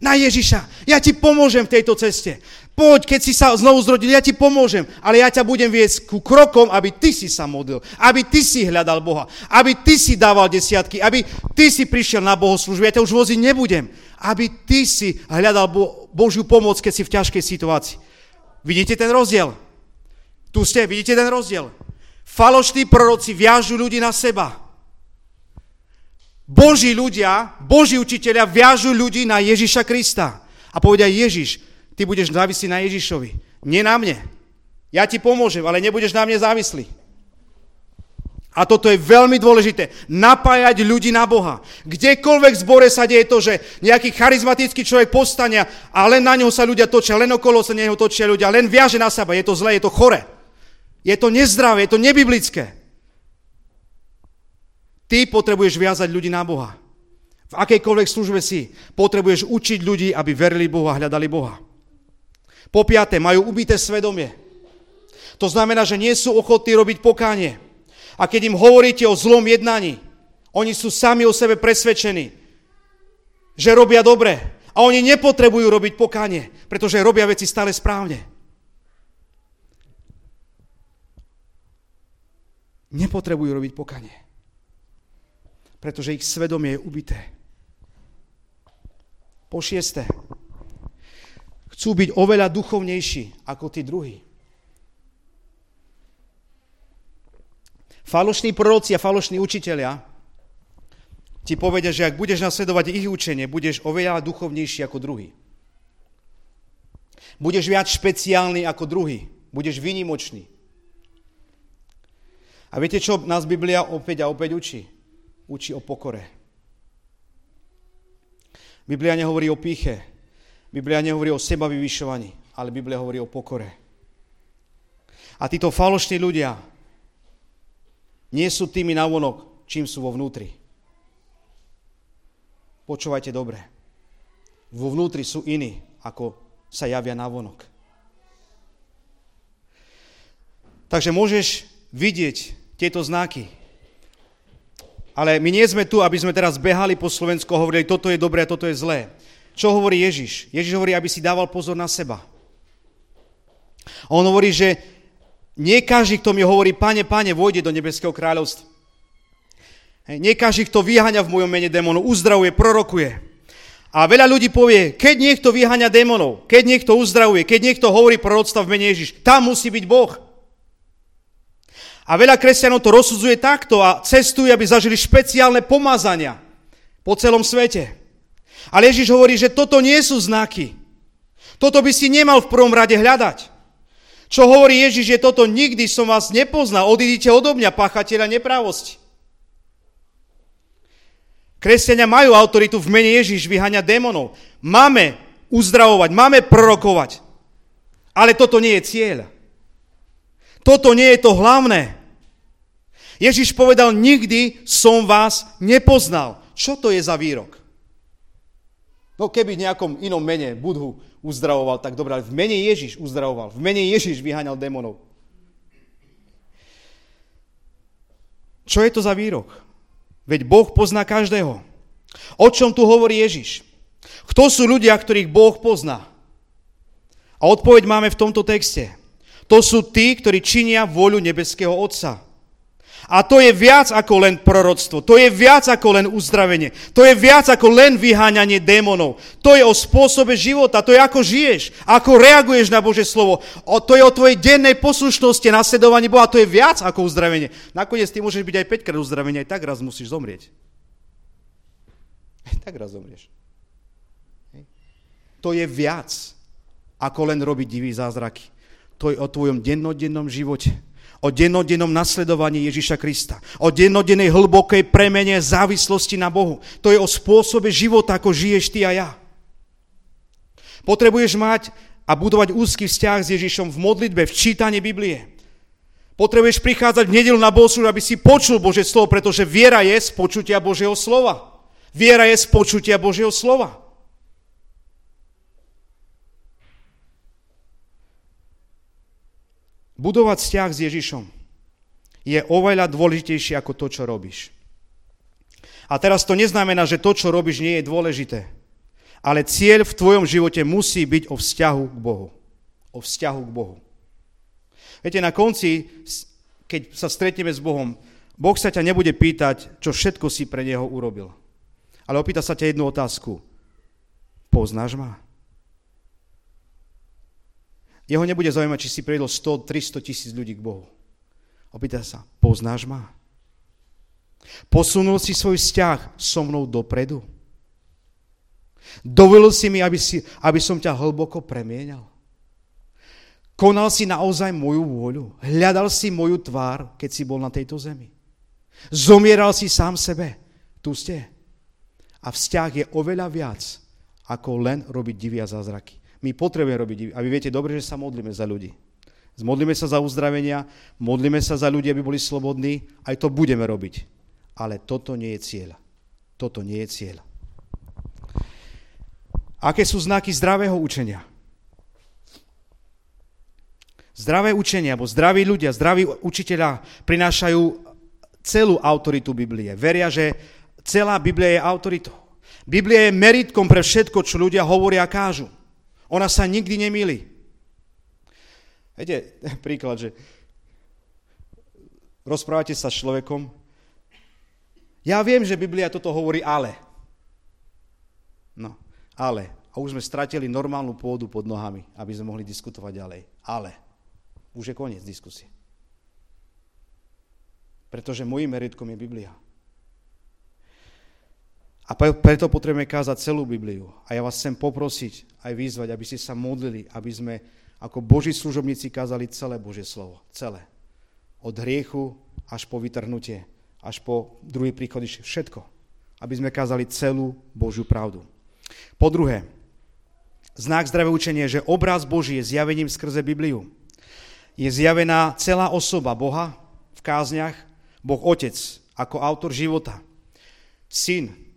Na Ježiša. Ja ti pomôžem v tejto ceste. Poď, keď si sa znovu zrodil, ja ti pomôžem, ale ja ťa budem viesť ku krokom, aby ty si sa modlil, aby ty si hľadal Boha, aby ty si dával desiatky, aby ty si prišiel na bohoslužbu. Ja ťa už voziť nebudem. Aby ty si hľadal Bo- Božiu pomoc, keď si v ťažkej situácii. Vidíte ten rozdiel? Tu ste, vidíte ten rozdiel? Falošní proroci viažu ľudí na seba. Boží ľudia, Boží učiteľia viažu ľudí na Ježiša Krista. A povedia, Ježiš, ty budeš závislý na Ježišovi. Nie na mne. Ja ti pomôžem, ale nebudeš na mne závislý. A toto je veľmi dôležité. Napájať ľudí na Boha. Kdekoľvek v zbore sa deje to, že nejaký charizmatický človek postania a len na neho sa ľudia točia, len okolo sa neho točia ľudia, len viaže na seba. Je to zlé, je to chore. Je to nezdravé, je to nebiblické. Ty potrebuješ viazať ľudí na Boha. V akejkoľvek službe si potrebuješ učiť ľudí, aby verili Bohu a hľadali Boha. Po piaté, majú ubité svedomie. To znamená, že nie sú ochotní robiť pokánie. A keď im hovoríte o zlom jednaní, oni sú sami o sebe presvedčení, že robia dobre. A oni nepotrebujú robiť pokánie, pretože robia veci stále správne. Nepotrebujú robiť pokanie. Pretože ich svedomie je ubité. Po šieste, chcú byť oveľa duchovnejší ako tí druhí. Falošní proroci a falošní učiteľia ti povedia, že ak budeš nasledovať ich učenie, budeš oveľa duchovnejší ako druhý. Budeš viac špeciálny ako druhý. Budeš výnimočný. A viete, čo nás Biblia opäť a opäť učí? Učí o pokore. Biblia nehovorí o píche. Biblia nehovorí o seba vyvyšovaní, ale Biblia hovorí o pokore. A títo falošní ľudia nie sú tými navonok, čím sú vo vnútri. Počúvajte dobre. Vo vnútri sú iní, ako sa javia navonok. Takže môžeš vidieť tieto znaky. Ale my nie sme tu, aby sme teraz behali po Slovensku a hovorili, toto je dobré toto je zlé. Čo hovorí Ježiš? Ježiš hovorí, aby si dával pozor na seba. On hovorí, že nie každý, kto mi hovorí, pane, pane, vojde do nebeského kráľovstva. Nie každý, kto vyháňa v mojom mene démonov, uzdravuje, prorokuje. A veľa ľudí povie, keď niekto vyháňa démonov, keď niekto uzdravuje, keď niekto hovorí proroctva v mene Ježiš, tam musí byť Boh. A veľa kresťanov to rozsudzuje takto a cestujú, aby zažili špeciálne pomazania po celom svete. Ale Ježiš hovorí, že toto nie sú znaky. Toto by si nemal v prvom rade hľadať. Čo hovorí Ježiš, že toto nikdy som vás nepoznal, odídite odo mňa, pachateľa neprávosti. Kresťania majú autoritu v mene Ježiš vyháňať démonov. Máme uzdravovať, máme prorokovať. Ale toto nie je cieľ. Toto nie je to hlavné. Ježiš povedal, nikdy som vás nepoznal. Čo to je za výrok? No keby v nejakom inom mene Budhu uzdravoval, tak dobré, ale v mene Ježiš uzdravoval. V mene Ježiš vyháňal démonov. Čo je to za výrok? Veď Boh pozná každého. O čom tu hovorí Ježiš? Kto sú ľudia, ktorých Boh pozná? A odpoveď máme v tomto texte. To sú tí, ktorí činia voľu nebeského Otca. A to je viac ako len proroctvo, to je viac ako len uzdravenie, to je viac ako len vyháňanie démonov. To je o spôsobe života, to je ako žiješ, ako reaguješ na Bože slovo. O, to je o tvojej dennej poslušnosti, nasledovaní Boha, to je viac ako uzdravenie. Nakoniec ty môžeš byť aj 5 krát uzdravenie, aj tak raz musíš zomrieť. Aj tak raz zomrieš. To je viac ako len robiť divý zázraky. To je o tvojom dennodennom živote o dennodennom nasledovaní Ježiša Krista, o dennodennej hlbokej premene závislosti na Bohu. To je o spôsobe života, ako žiješ ty a ja. Potrebuješ mať a budovať úzky vzťah s Ježišom v modlitbe, v čítaní Biblie. Potrebuješ prichádzať v nedelu na Bohu, aby si počul Bože slovo, pretože viera je z počutia Božieho slova. Viera je z počutia Božieho slova. Budovať vzťah s Ježišom je oveľa dôležitejšie ako to, čo robíš. A teraz to neznamená, že to, čo robíš, nie je dôležité. Ale cieľ v tvojom živote musí byť o vzťahu k Bohu. O vzťahu k Bohu. Viete, na konci, keď sa stretneme s Bohom, Boh sa ťa nebude pýtať, čo všetko si pre Neho urobil. Ale opýta sa ťa jednu otázku. Poznáš ma? Jeho nebude zaujímať, či si prijedol 100, 300 tisíc ľudí k Bohu. Opýta sa, poznáš ma? Posunul si svoj vzťah so mnou dopredu? Dovolil si mi, aby, si, aby som ťa hlboko premienal? Konal si naozaj moju vôľu? Hľadal si moju tvár, keď si bol na tejto zemi? Zomieral si sám sebe? Tu ste. A vzťah je oveľa viac, ako len robiť divy a zázraky. My potrebujeme robiť divy. A vy viete dobre, že sa modlíme za ľudí. Modlíme sa za uzdravenia, modlíme sa za ľudí, aby boli slobodní, aj to budeme robiť. Ale toto nie je cieľ. Toto nie je cieľ. Aké sú znaky zdravého učenia? Zdravé učenie, alebo zdraví ľudia, zdraví učiteľa prinášajú celú autoritu Biblie. Veria, že celá Biblia je autoritou. Biblia je meritkom pre všetko, čo ľudia hovoria a kážu. Ona sa nikdy nemýli. Viete, <laughs> príklad, že rozprávate sa s človekom, ja viem, že Biblia toto hovorí ale. No, ale. A už sme stratili normálnu pôdu pod nohami, aby sme mohli diskutovať ďalej. Ale. Už je koniec diskusie. Pretože môjim meritkom je Biblia. A preto potrebujeme kázať celú Bibliu. A ja vás chcem poprosiť, aj vyzvať, aby ste sa modlili, aby sme ako Boží služobníci kázali celé Božie slovo. Celé. Od hriechu až po vytrhnutie, až po druhý príchod, všetko. Aby sme kázali celú Božiu pravdu. Po druhé, znak zdravé učenie, že obraz Boží je zjavením skrze Bibliu. Je zjavená celá osoba Boha v kázniach, Boh Otec ako autor života, Syn,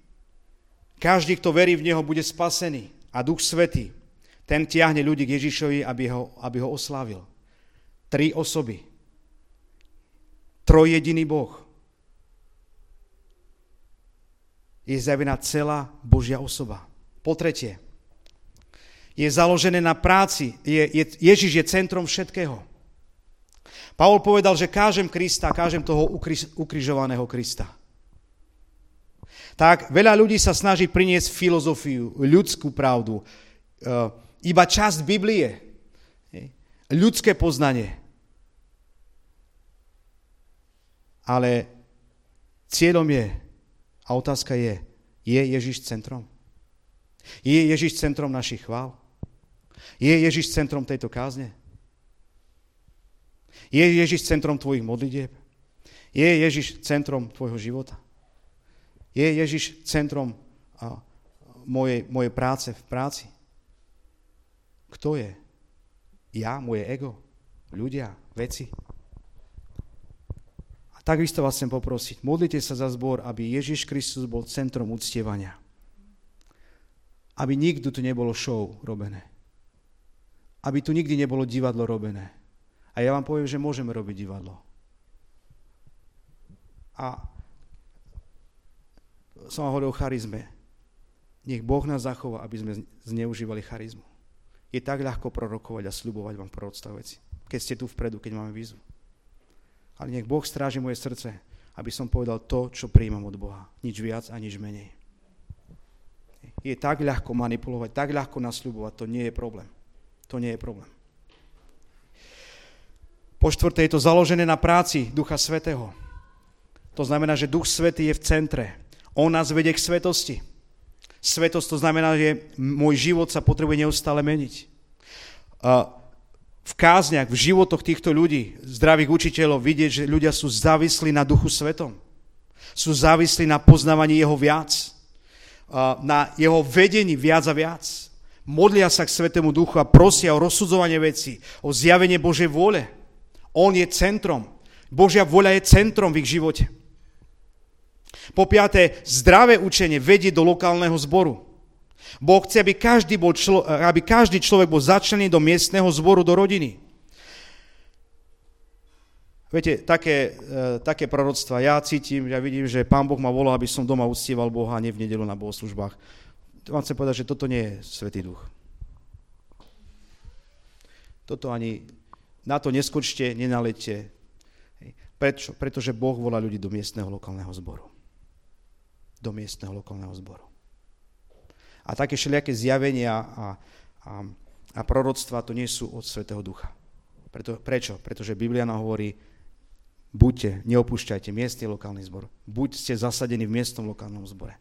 každý, kto verí v Neho, bude spasený. A Duch Svetý, ten tiahne ľudí k Ježišovi, aby ho, aby ho oslávil. Tri osoby. Trojjediný Boh. je zjavená celá Božia osoba. Po tretie, je založené na práci. Je, je, Ježiš je centrom všetkého. Pavol povedal, že kážem Krista, kážem toho ukri, ukrižovaného Krista. Tak veľa ľudí sa snaží priniesť filozofiu, ľudskú pravdu, eh, iba časť Biblie, ľudské poznanie. Ale cieľom je, a otázka je, je Ježiš centrom? Je Ježiš centrom našich chvál? Je Ježiš centrom tejto kázne? Je Ježiš centrom tvojich modlitieb? Je Ježiš centrom tvojho života? Je Ježiš centrom mojej, mojej práce v práci? Kto je? Ja, moje ego? Ľudia? Veci? A takisto vás chcem poprosiť, modlite sa za zbor, aby Ježiš Kristus bol centrom uctievania. Aby nikto tu nebolo show robené aby tu nikdy nebolo divadlo robené. A ja vám poviem, že môžeme robiť divadlo. A som hovoril o charizme. Nech Boh nás zachová, aby sme zneužívali charizmu. Je tak ľahko prorokovať a slubovať vám proroctva veci. Keď ste tu vpredu, keď máme výzvu. Ale nech Boh stráži moje srdce, aby som povedal to, čo príjmam od Boha. Nič viac a nič menej. Je tak ľahko manipulovať, tak ľahko nasľubovať, to nie je problém. To nie je problém. Po štvrté je to založené na práci Ducha Svetého. To znamená, že Duch Svetý je v centre. On nás vedie k svetosti. Svetosť to znamená, že môj život sa potrebuje neustále meniť. V kázniach, v životoch týchto ľudí, zdravých učiteľov, vidieť, že ľudia sú závislí na Duchu Svetom. Sú závislí na poznávaní Jeho viac. Na Jeho vedení viac a viac modlia sa k Svetému Duchu a prosia o rozsudzovanie veci, o zjavenie Božej vôle. On je centrom. Božia vôľa je centrom v ich živote. Po piaté, zdravé učenie vedie do lokálneho zboru. Boh chce, aby každý, bol člo, aby každý človek bol začlený do miestneho zboru, do rodiny. Viete, také, e, také proroctva. Ja cítim, ja vidím, že Pán Boh ma volá, aby som doma uctieval Boha, a nie v nedelu na bohoslužbách vám chcem povedať, že toto nie je Svetý Duch. Toto ani, na to neskočte, nenalete. Prečo? Pretože Boh volá ľudí do miestneho lokálneho zboru. Do miestneho lokálneho zboru. A také všelijaké zjavenia a, a, a proroctva to nie sú od Svetého Ducha. Preto, prečo? Pretože Biblia nám hovorí, buďte, neopúšťajte miestny lokálny zbor. Buďte zasadení v miestnom lokálnom zbore.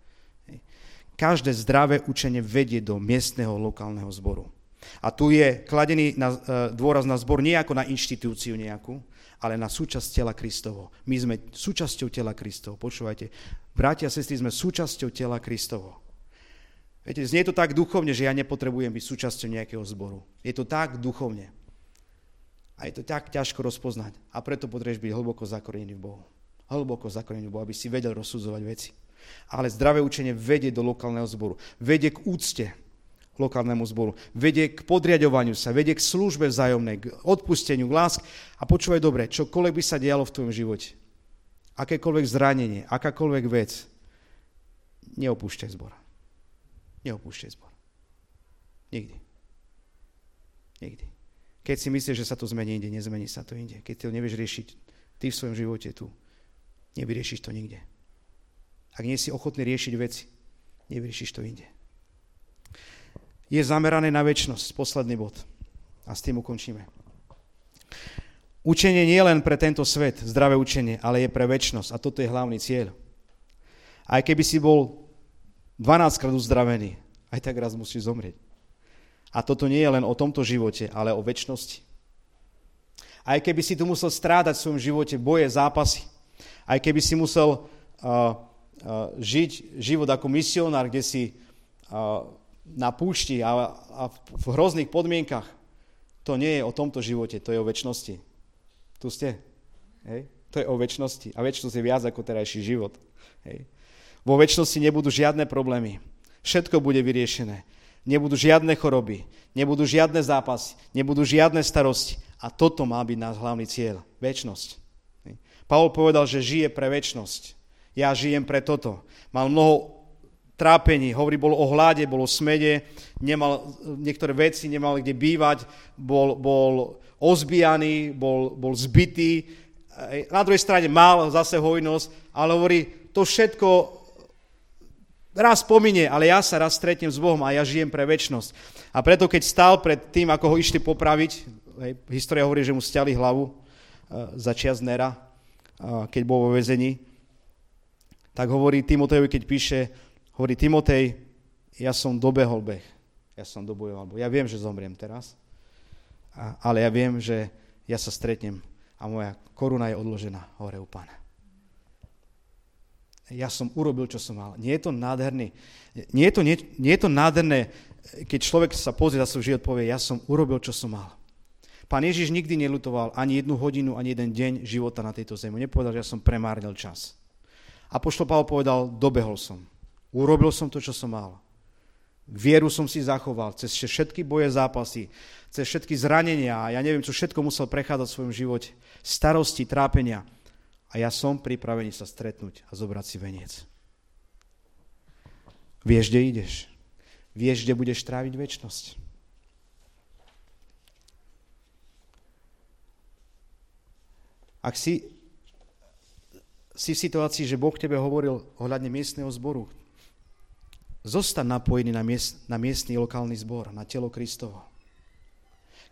Každé zdravé učenie vedie do miestneho lokálneho zboru. A tu je kladený na, e, dôraz na zbor nie ako na inštitúciu nejakú, ale na súčasť tela Kristovo. My sme súčasťou tela Kristovo. Počúvajte, bratia a sestry, sme súčasťou tela Kristovo. Viete, znie to tak duchovne, že ja nepotrebujem byť súčasťou nejakého zboru. Je to tak duchovne. A je to tak ťažko rozpoznať. A preto potrebuješ byť hlboko zakorenený v Bohu. Hlboko zakorenený v Bohu, aby si vedel rozsudzovať veci. Ale zdravé učenie vedie do lokálneho zboru. Vedie k úcte lokálnemu zboru. Vedie k podriadovaniu sa, vedie k službe vzájomnej, k odpusteniu, k lásk. A počúvaj dobre, čokoľvek by sa dialo v tvojom živote, akékoľvek zranenie, akákoľvek vec, neopúšťaj zbor. Neopúšťaj zbor. Nikdy. Nikdy. Keď si myslíš, že sa to zmení inde, nezmení sa to inde. Keď to nevieš riešiť ty v svojom živote tu, nevyriešiš to nikde. Ak nie si ochotný riešiť veci, nevyriešiš to inde. Je zamerané na väčšnosť, posledný bod. A s tým ukončíme. Učenie nie je len pre tento svet, zdravé učenie, ale je pre väčšnosť. A toto je hlavný cieľ. Aj keby si bol 12 krát uzdravený, aj tak raz musíš zomrieť. A toto nie je len o tomto živote, ale o väčšnosti. Aj keby si tu musel strádať v svojom živote boje, zápasy, aj keby si musel uh, žiť život ako misionár, kde si na púšti a, a v hrozných podmienkach. To nie je o tomto živote, to je o väčšnosti. Tu ste. Hej? To je o väčšnosti. A väčšnosť je viac ako terajší život. Hej? Vo väčšnosti nebudú žiadne problémy. Všetko bude vyriešené. Nebudú žiadne choroby, nebudú žiadne zápasy, nebudú žiadne starosti. A toto má byť náš hlavný cieľ. Väčšnosť. Pavol povedal, že žije pre väčšnosť. Ja žijem pre toto. Mal mnoho trápení. Hovorí, bol o hlade, bol o smede, nemal niektoré veci, nemal kde bývať, bol, bol ozbijaný, bol, bol zbytý. Na druhej strane mal zase hojnosť, ale hovorí, to všetko raz pominie, ale ja sa raz stretnem s Bohom a ja žijem pre väčnosť. A preto, keď stal pred tým, ako ho išli popraviť, hej, história hovorí, že mu stiali hlavu uh, za čias Nera, uh, keď bol vo vezení, tak hovorí Timotejovi, keď píše, hovorí Timotej, ja som dobehol beh, ja som dobojoval. Ja viem, že zomriem teraz, ale ja viem, že ja sa stretnem a moja koruna je odložená hore u pána ja som urobil, čo som mal. Nie je to nádherný. Nie je to, nie, nie je to nádherné, keď človek sa pozrie za svoj život, povie, ja som urobil, čo som mal. Pán Ježiš nikdy nelutoval ani jednu hodinu, ani jeden deň života na tejto zemi. Nepovedal, že ja som premárnil čas. A poštol Pavel povedal, dobehol som. Urobil som to, čo som mal. Vieru som si zachoval cez všetky boje zápasy, cez všetky zranenia a ja neviem, čo všetko musel prechádzať v svojom živote. Starosti, trápenia a ja som pripravený sa stretnúť a zobrať si veniec. Vieš, kde ideš. Vieš, kde budeš tráviť väčnosť. Ak si, si v situácii, že Boh tebe hovoril ohľadne miestneho zboru, zostan napojený na, miest, na miestný lokálny zbor, na telo Kristovo.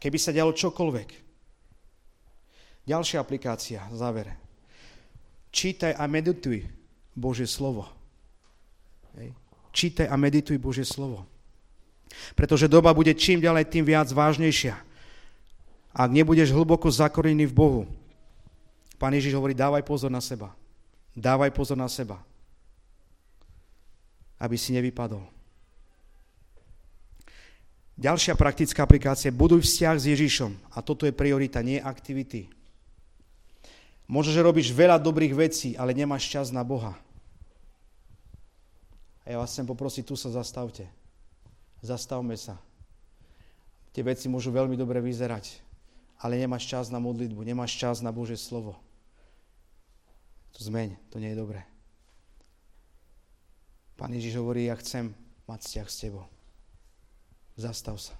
Keby sa dialo čokoľvek. Ďalšia aplikácia, závere čítaj a medituj Božie slovo. Hej. Čítaj a medituj Božie slovo. Pretože doba bude čím ďalej tým viac vážnejšia. Ak nebudeš hlboko zakorený v Bohu, Pán Ježiš hovorí, dávaj pozor na seba. Dávaj pozor na seba. Aby si nevypadol. Ďalšia praktická aplikácia. Buduj vzťah s Ježišom. A toto je priorita, nie aktivity. Možno, že robíš veľa dobrých vecí, ale nemáš čas na Boha. A ja vás chcem poprosiť, tu sa zastavte. Zastavme sa. Tie veci môžu veľmi dobre vyzerať, ale nemáš čas na modlitbu, nemáš čas na Božie slovo. To zmeň, to nie je dobré. Pán Ježiš hovorí, ja chcem mať vzťah s tebou. Zastav sa.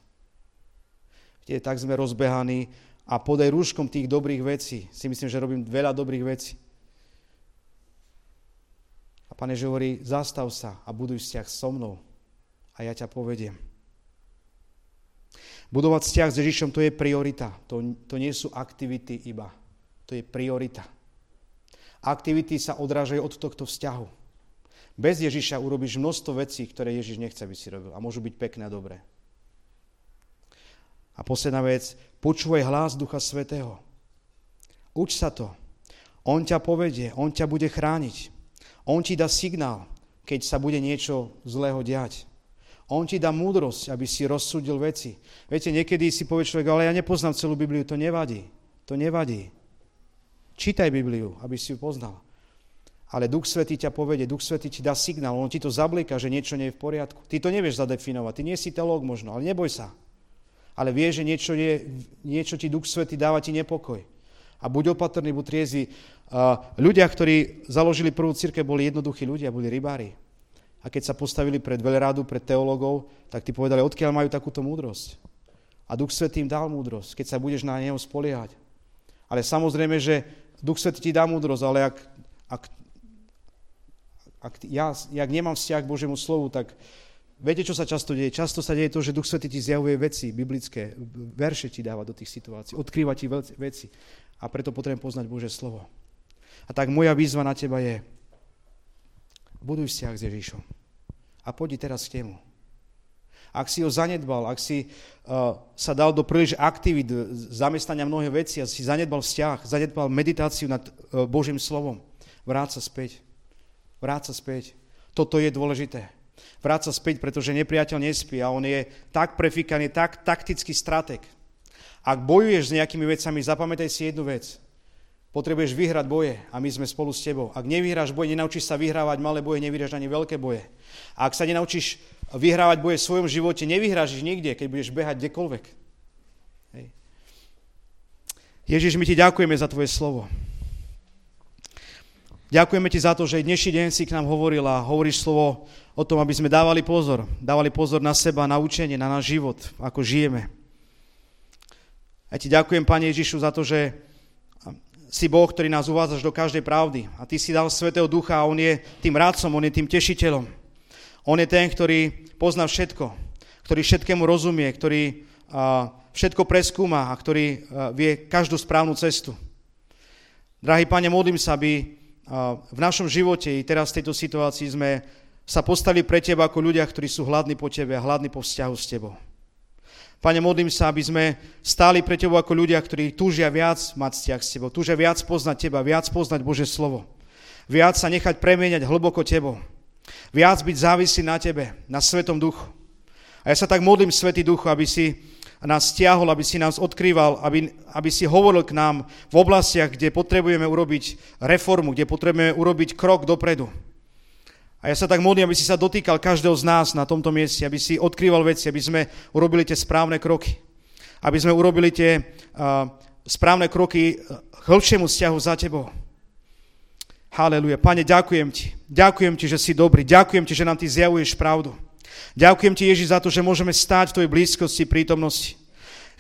Viete, tak sme rozbehaní, a podaj rúškom tých dobrých vecí. Si myslím, že robím veľa dobrých vecí. A pane že hovorí, zastav sa a buduj vzťah so mnou a ja ťa povediem. Budovať vzťah s Ježišom to je priorita. To, to nie sú aktivity iba. To je priorita. Aktivity sa odrážajú od tohto vzťahu. Bez Ježiša urobíš množstvo vecí, ktoré Ježiš nechce, aby si robil. A môžu byť pekné a dobré. A posledná vec, počúvaj hlas Ducha Svetého. Uč sa to. On ťa povedie, on ťa bude chrániť. On ti dá signál, keď sa bude niečo zlého diať. On ti dá múdrosť, aby si rozsúdil veci. Viete, niekedy si povie človek, ale ja nepoznám celú Bibliu, to nevadí. To nevadí. Čítaj Bibliu, aby si ju poznal. Ale Duch Svetý ťa povedie, Duch Svetý ti dá signál, on ti to zablíka, že niečo nie je v poriadku. Ty to nevieš zadefinovať, ty nie si teológ možno, ale neboj sa ale vie, že niečo, je, niečo ti Duch Svety dáva ti nepokoj. A buď opatrný, buď triezvy. ľudia, ktorí založili prvú církev, boli jednoduchí ľudia, boli rybári. A keď sa postavili pred veľrádu, pred teologov, tak ti povedali, odkiaľ majú takúto múdrosť. A Duch Svetý im dal múdrosť, keď sa budeš na Neho spoliehať. Ale samozrejme, že Duch Svetý ti dá múdrosť, ale ak, ak, ak ja, jak nemám vzťah k Božiemu slovu, tak Viete, čo sa často deje? Často sa deje to, že Duch Svetý ti zjavuje veci biblické, verše ti dáva do tých situácií, odkrýva ti veci. A preto potrebujem poznať Bože slovo. A tak moja výzva na teba je, buduj vzťah s Ježišom. A poď teraz k nemu. Ak si ho zanedbal, ak si uh, sa dal do príliš aktivít, zamestnania mnohé veci a si zanedbal vzťah, zanedbal meditáciu nad uh, Božím slovom, vráť sa späť. Vráť sa späť. Toto je dôležité vráca späť, pretože nepriateľ nespí a on je tak prefikaný, tak taktický stratek. Ak bojuješ s nejakými vecami, zapamätaj si jednu vec. Potrebuješ vyhrať boje a my sme spolu s tebou. Ak nevyhráš boje, nenaučíš sa vyhrávať malé boje, nevyhráš ani veľké boje. A ak sa nenaučíš vyhrávať boje v svojom živote, nevyhráš nikde, keď budeš behať kdekoľvek. Hej. Ježiš, my ti ďakujeme za tvoje slovo. Ďakujeme ti za to, že dnešný deň si k nám hovoril a hovoríš slovo o tom, aby sme dávali pozor. Dávali pozor na seba, na učenie, na náš život, ako žijeme. Ja ti ďakujem, Pane Ježišu, za to, že si Boh, ktorý nás uvádzaš do každej pravdy. A Ty si dal Svetého Ducha a On je tým rádcom, On je tým tešiteľom. On je ten, ktorý pozná všetko, ktorý všetkému rozumie, ktorý všetko preskúma a ktorý vie každú správnu cestu. Drahý Pane, modlím sa, aby v našom živote i teraz v tejto situácii sme sa postali pre Teba ako ľudia, ktorí sú hladní po Tebe a hladní po vzťahu s Tebou. Pane, modlím sa, aby sme stáli pre Tebou ako ľudia, ktorí túžia viac mať vzťah s Tebou, túžia viac poznať Teba, viac poznať Bože slovo, viac sa nechať premieňať hlboko Tebou, viac byť závislý na Tebe, na Svetom Duchu. A ja sa tak modlím, Svetý Duchu, aby si nás stiahol, aby si nás odkrýval, aby, aby si hovoril k nám v oblastiach, kde potrebujeme urobiť reformu, kde potrebujeme urobiť krok dopredu. A ja sa tak modlím, aby si sa dotýkal každého z nás na tomto mieste, aby si odkrýval veci, aby sme urobili tie správne kroky. Aby sme urobili tie uh, správne kroky k hĺbšiemu vzťahu za tebou. Haleluja. Pane, ďakujem ti. Ďakujem ti, že si dobrý. Ďakujem ti, že nám ty zjavuješ pravdu. Ďakujem ti, Ježiš, za to, že môžeme stáť v tvojej blízkosti, prítomnosti.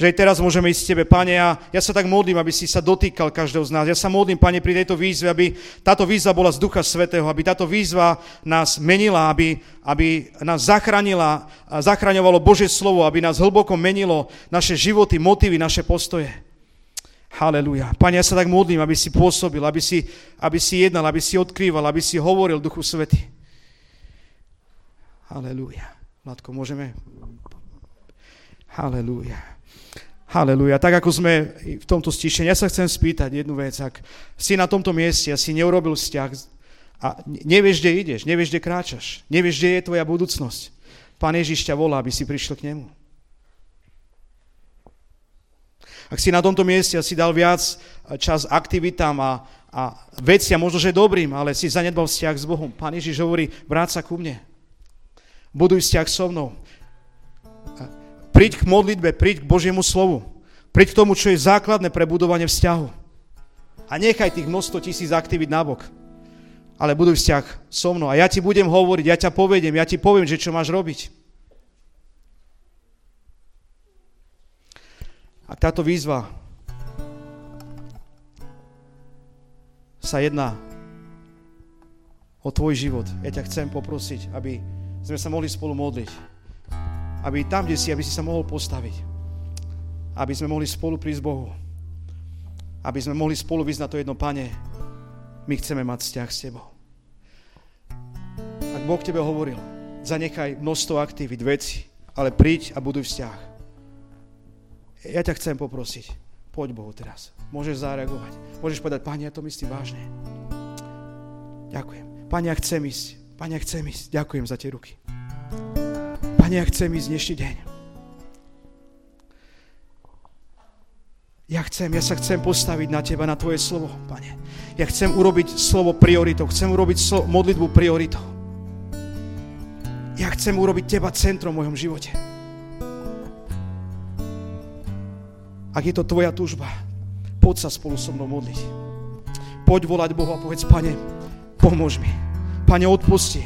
Že aj teraz môžeme ísť s tebe, Pane, a ja sa tak modlím, aby si sa dotýkal každého z nás. Ja sa modlím, Pane, pri tejto výzve, aby táto výzva bola z Ducha Svetého, aby táto výzva nás menila, aby, aby nás zachránila, zachraňovalo Božie slovo, aby nás hlboko menilo naše životy, motivy, naše postoje. Haleluja. Pane, ja sa tak modlím, aby si pôsobil, aby si, aby si jednal, aby si odkrýval, aby si hovoril Duchu Svety. Halelúja. Vládko, môžeme? Halelúja. Halelúja. Tak ako sme v tomto stišení, ja sa chcem spýtať jednu vec. Ak si na tomto mieste a si neurobil vzťah a nevieš, kde ideš, nevieš, kde kráčaš, nevieš, kde je tvoja budúcnosť, Pán Ježiš ťa volá, aby si prišiel k nemu. Ak si na tomto mieste si dal viac čas aktivitám a, a veciam, možno, že dobrým, ale si zanedbal vzťah s Bohom, Pán Ježiš hovorí, vráť sa ku mne. Buduj vzťah so mnou. Príď k modlitbe, príď k Božiemu slovu. Príď k tomu, čo je základné pre budovanie vzťahu. A nechaj tých množstvo tisíc aktivít nabok. Ale buduj vzťah so mnou. A ja ti budem hovoriť, ja ťa povedem, ja ti poviem, že čo máš robiť. A táto výzva sa jedná o tvoj život, ja ťa chcem poprosiť, aby sme sa mohli spolu modliť. Aby tam, kde si, aby si sa mohol postaviť. Aby sme mohli spolu prísť Bohu. Aby sme mohli spolu vyznať to jedno, Pane, my chceme mať vzťah s Tebou. Ak Boh Tebe hovoril, zanechaj množstvo aktivít, veci, ale príď a buduj vzťah. Ja ťa chcem poprosiť, poď Bohu teraz. Môžeš zareagovať. Môžeš povedať, Pane, ja to myslím vážne. Ďakujem. Pane, ja chcem ísť. Pane, ja chcem ísť. Ďakujem za tie ruky. Pane, ja chcem ísť dnešný deň. Ja chcem, ja sa chcem postaviť na Teba, na Tvoje slovo, Pane. Ja chcem urobiť slovo prioritou. Chcem urobiť slovo, modlitbu prioritou. Ja chcem urobiť Teba centrom v mojom živote. Ak je to Tvoja túžba, poď sa spolu so mnou modliť. Poď volať Boha a povedz, Pane, pomôž mi. Pane, odpusti.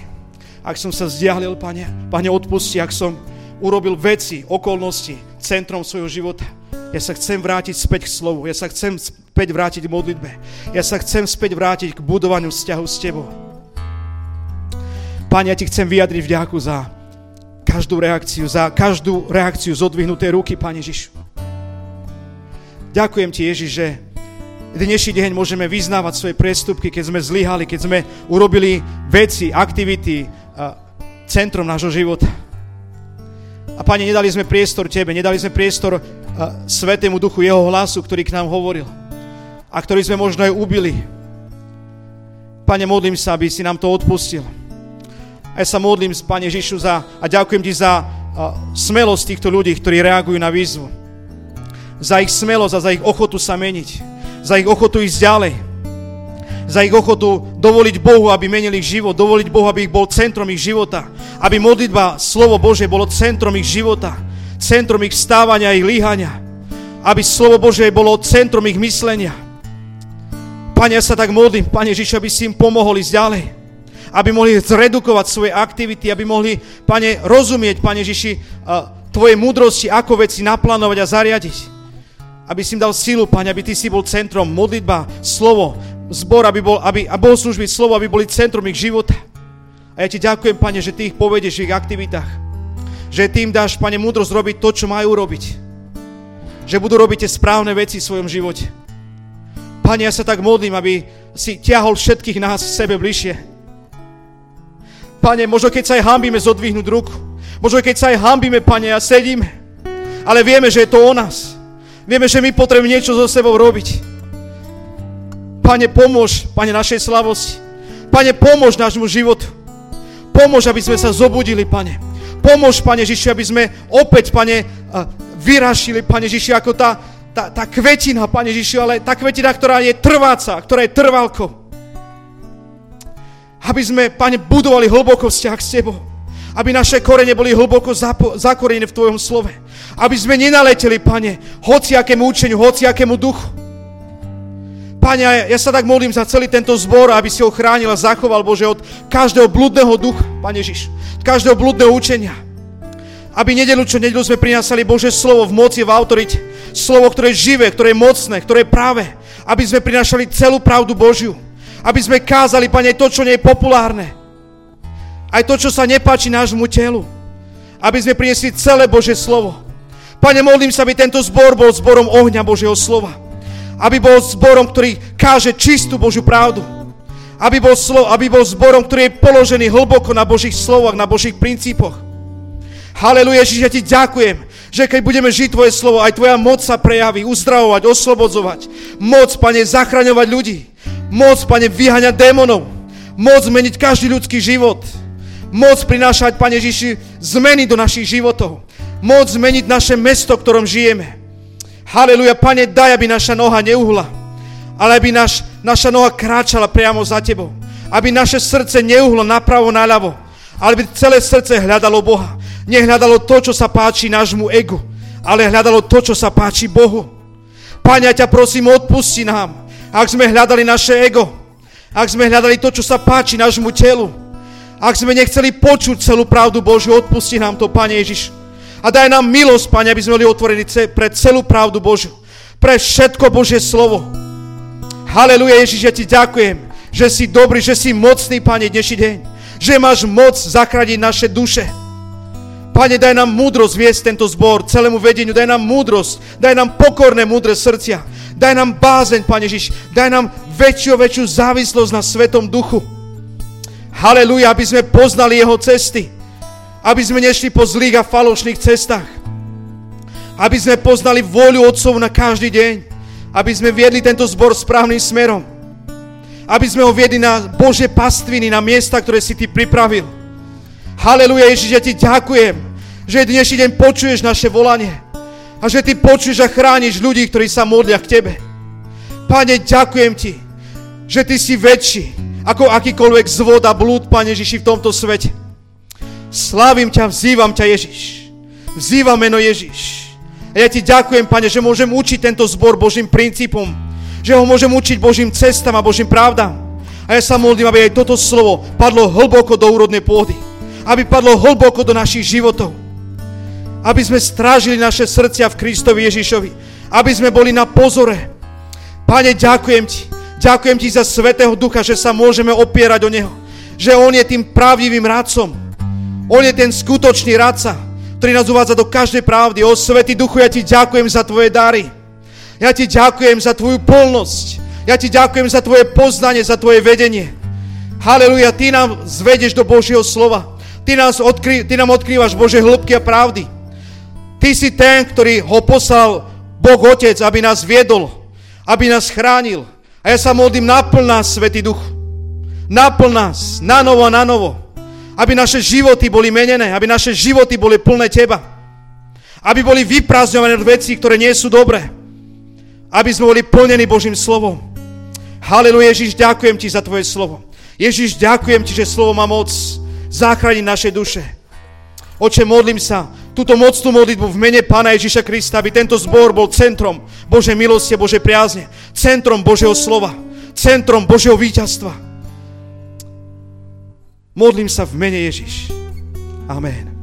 Ak som sa vzdiahlil, Pane, Pane, odpusti, ak som urobil veci, okolnosti centrom svojho života. Ja sa chcem vrátiť späť k slovu. Ja sa chcem späť vrátiť k modlitbe. Ja sa chcem späť vrátiť k budovaniu vzťahu s Tebou. Pane, ja Ti chcem vyjadriť vďaku za každú reakciu, za každú reakciu z odvihnutej ruky, Pane Ježišu. Ďakujem Ti, Ježiš, že dnešný deň môžeme vyznávať svoje priestupky, keď sme zlyhali, keď sme urobili veci, aktivity centrom nášho života. A Pane, nedali sme priestor Tebe, nedali sme priestor Svetému Duchu, Jeho hlasu, ktorý k nám hovoril a ktorý sme možno aj ubili. Pane, modlím sa, aby si nám to odpustil. A ja sa modlím, Pane Ježišu, za, a ďakujem Ti za smelosť týchto ľudí, ktorí reagujú na výzvu. Za ich smelosť a za ich ochotu sa meniť za ich ochotu ísť ďalej, za ich ochotu dovoliť Bohu, aby menili ich život, dovoliť Bohu, aby ich bol centrom ich života, aby modlitba, slovo Bože bolo centrom ich života, centrom ich stávania, ich líhania, aby slovo Bože bolo centrom ich myslenia. Pane, ja sa tak modlím, Pane Ježiš, aby si im pomohol ísť ďalej, aby mohli zredukovať svoje aktivity, aby mohli, pane, rozumieť, pane Ježiši, tvoje múdrosti, ako veci naplánovať a zariadiť. Aby si im dal silu, pane, aby ty si bol centrom, modlitba, slovo, zbor, aby bol, aby, a bohoslúžby, slovo, aby boli centrum ich života. A ja ti ďakujem, pane, že ty ich povedieš v ich aktivitách. Že ty im dáš, pane, múdrosť robiť to, čo majú robiť. Že budú robiť tie správne veci v svojom živote. Pane, ja sa tak modlím, aby si ťahol všetkých nás k sebe bližšie. Pane, možno keď sa aj hambíme zodvihnúť ruku, možno keď sa aj hambíme, Pane, a sedíme, ale vieme, že je to o nás. Vieme, že my potrebujeme niečo so sebou robiť. Pane, pomôž, Pane, našej slavosti. Pane, pomôž nášmu životu. Pomôž, aby sme sa zobudili, Pane. Pomôž, Pane Žiši, aby sme opäť, Pane, vyrašili, Pane Žiši, ako tá, tá, tá kvetina, Pane Žiši, ale tá kvetina, ktorá je trváca, ktorá je trvalko. Aby sme, Pane, budovali hlboko vzťah s Tebou. Aby naše korene boli hlboko zakorenené v Tvojom slove. Aby sme nenaleteli, Pane, hociakému učeniu, hociakému duchu Pane, ja sa tak modlím za celý tento zbor, aby si ho chránil a zachoval, Bože, od každého blúdneho ducha, Pane Ježiš, od každého blúdneho učenia. Aby nedelu čo nedelu sme prinásali Bože slovo v moci, v autorite. Slovo, ktoré je živé, ktoré je mocné, ktoré je práve. Aby sme prinášali celú pravdu Božiu. Aby sme kázali, Pane, to, čo nie je populárne. Aj to, čo sa nepáči nášmu telu. Aby sme priniesli celé Bože slovo. Pane, modlím sa, aby tento zbor bol zborom ohňa Božieho slova aby bol zborom, ktorý káže čistú Božiu pravdu. Aby bol, slo, aby bol zborom, ktorý je položený hlboko na Božích slovách, na Božích princípoch. Haleluja, Ježiš, ja ti ďakujem, že keď budeme žiť Tvoje slovo, aj Tvoja moc sa prejaví, uzdravovať, oslobodzovať. Moc, Pane, zachraňovať ľudí. Moc, Pane, vyhaňať démonov. Moc zmeniť každý ľudský život. Moc prinášať, Pane Ježiši, zmeny do našich životov. Moc zmeniť naše mesto, v ktorom žijeme. Haleluja, Pane, daj, aby naša noha neuhla, ale aby naš, naša noha kráčala priamo za Tebou. Aby naše srdce neuhlo napravo, naľavo, ale aby celé srdce hľadalo Boha. Nehľadalo to, čo sa páči nášmu egu, ale hľadalo to, čo sa páči Bohu. Pane, ja ťa prosím, odpusti nám, ak sme hľadali naše ego, ak sme hľadali to, čo sa páči nášmu telu, ak sme nechceli počuť celú pravdu Božiu, odpusti nám to, Pane Ježiš. A daj nám milosť, Pane, aby sme boli otvorení pre celú pravdu Božiu. Pre všetko Božie slovo. Haleluja, Ježiš, ja ti ďakujem, že si dobrý, že si mocný, Pane, dnešný deň. Že máš moc zachrániť naše duše. Pane, daj nám múdrosť viesť tento zbor, celému vedeniu, daj nám múdrosť, daj nám pokorné, múdre srdcia. Daj nám bázeň, Pane Ježiš, daj nám väčšiu väčšiu závislosť na Svetom Duchu. Haleluja, aby sme poznali Jeho cesty aby sme nešli po zlých a falošných cestách. Aby sme poznali vôľu Otcov na každý deň. Aby sme viedli tento zbor správnym smerom. Aby sme ho viedli na Bože pastviny, na miesta, ktoré si Ty pripravil. Haleluja, Ježiš, ja Ti ďakujem, že dnešný deň počuješ naše volanie. A že Ty počuješ a chrániš ľudí, ktorí sa modlia k Tebe. Pane, ďakujem Ti, že Ty si väčší ako akýkoľvek zvod a blúd, Pane Ježiši, v tomto svete. Slávim ťa, vzývam ťa Ježiš. Vzývam meno Ježiš. A ja ti ďakujem, Pane, že môžem učiť tento zbor Božím princípom. Že ho môžem učiť Božím cestám a Božím pravdám. A ja sa modlím, aby aj toto slovo padlo hlboko do úrodnej pôdy. Aby padlo hlboko do našich životov. Aby sme strážili naše srdcia v Kristovi Ježišovi. Aby sme boli na pozore. Pane, ďakujem ti. Ďakujem ti za Svetého Ducha, že sa môžeme opierať o Neho. Že On je tým pravdivým radcom on je ten skutočný radca, ktorý nás uvádza do každej pravdy. O Svetý Duchu, ja ti ďakujem za tvoje dary. Ja ti ďakujem za tvoju plnosť. Ja ti ďakujem za tvoje poznanie, za tvoje vedenie. Haleluja, ty nám zvedeš do Božieho slova. Ty, nás odkry, ty nám odkrývaš Bože hĺbky a pravdy. Ty si ten, ktorý ho poslal Boh Otec, aby nás viedol, aby nás chránil. A ja sa modlím, naplň nás, Svetý Duch. Naplň nás, na novo a na novo. Aby naše životy boli menené, aby naše životy boli plné Teba. Aby boli vyprázdňované od vecí, ktoré nie sú dobré. Aby sme boli plnení Božím slovom. Haleluja, Ježiš, ďakujem Ti za Tvoje slovo. Ježiš, ďakujem Ti, že slovo má moc zachrániť naše duše. Oče, modlím sa túto mocnú modlitbu v mene Pána Ježiša Krista, aby tento zbor bol centrom Božej milosti a Božej priazne, centrom Božieho slova, centrom Božieho víťazstva. Modlím sa v mene Ježiš. Amen.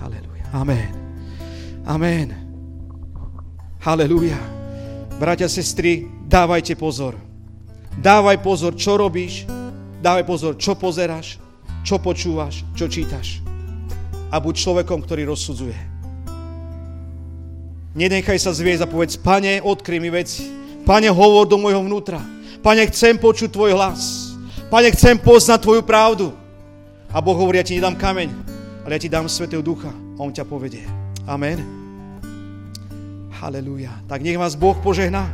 Halelúja. Amen. Amen. Halelúja. Bratia, sestry, dávajte pozor. Dávaj pozor, čo robíš. Dávaj pozor, čo pozeráš, čo počúvaš, čo čítaš. A buď človekom, ktorý rozsudzuje. Nenechaj sa zviezť a povedz, pane, odkry mi veci. Pane, hovor do môjho vnútra. Pane, chcem počuť tvoj hlas. Pane, chcem poznať tvoju pravdu. A Boh hovorí, ja ti nedám kameň, ale ja ti dám Svetého Ducha. A On ťa povedie. Amen. Halelúja. Tak nech vás Boh požehná.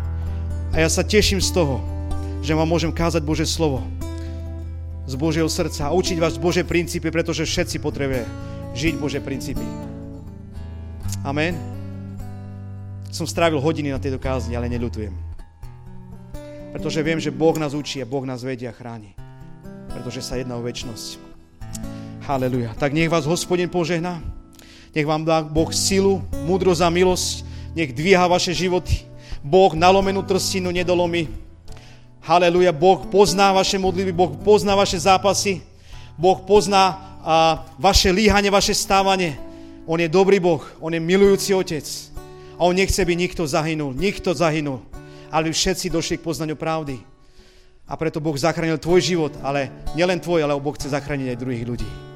A ja sa teším z toho, že vám môžem kázať Bože slovo z Božieho srdca a učiť vás Bože princípy, pretože všetci potrebuje žiť Bože princípy. Amen. Som strávil hodiny na tejto kázni, ale neľutujem. Pretože viem, že Boh nás učí a Boh nás vedie a chráni. Pretože sa jedná o väčnosť. Haleluja. Tak nech vás hospodin požehná. Nech vám dá Boh silu, múdrosť a milosť. Nech dvíha vaše životy. Boh nalomenú trstinu nedolomí. Haleluja. Boh pozná vaše modlitby, Boh pozná vaše zápasy. Boh pozná a, vaše líhanie, vaše stávanie. On je dobrý Boh, On je milujúci Otec. A On nechce, by nikto zahynul. Nikto zahynul. Ale všetci došli k poznaniu pravdy. A preto Boh zachránil tvoj život, ale nielen tvoj, ale Boh chce zachrániť aj druhých ľudí.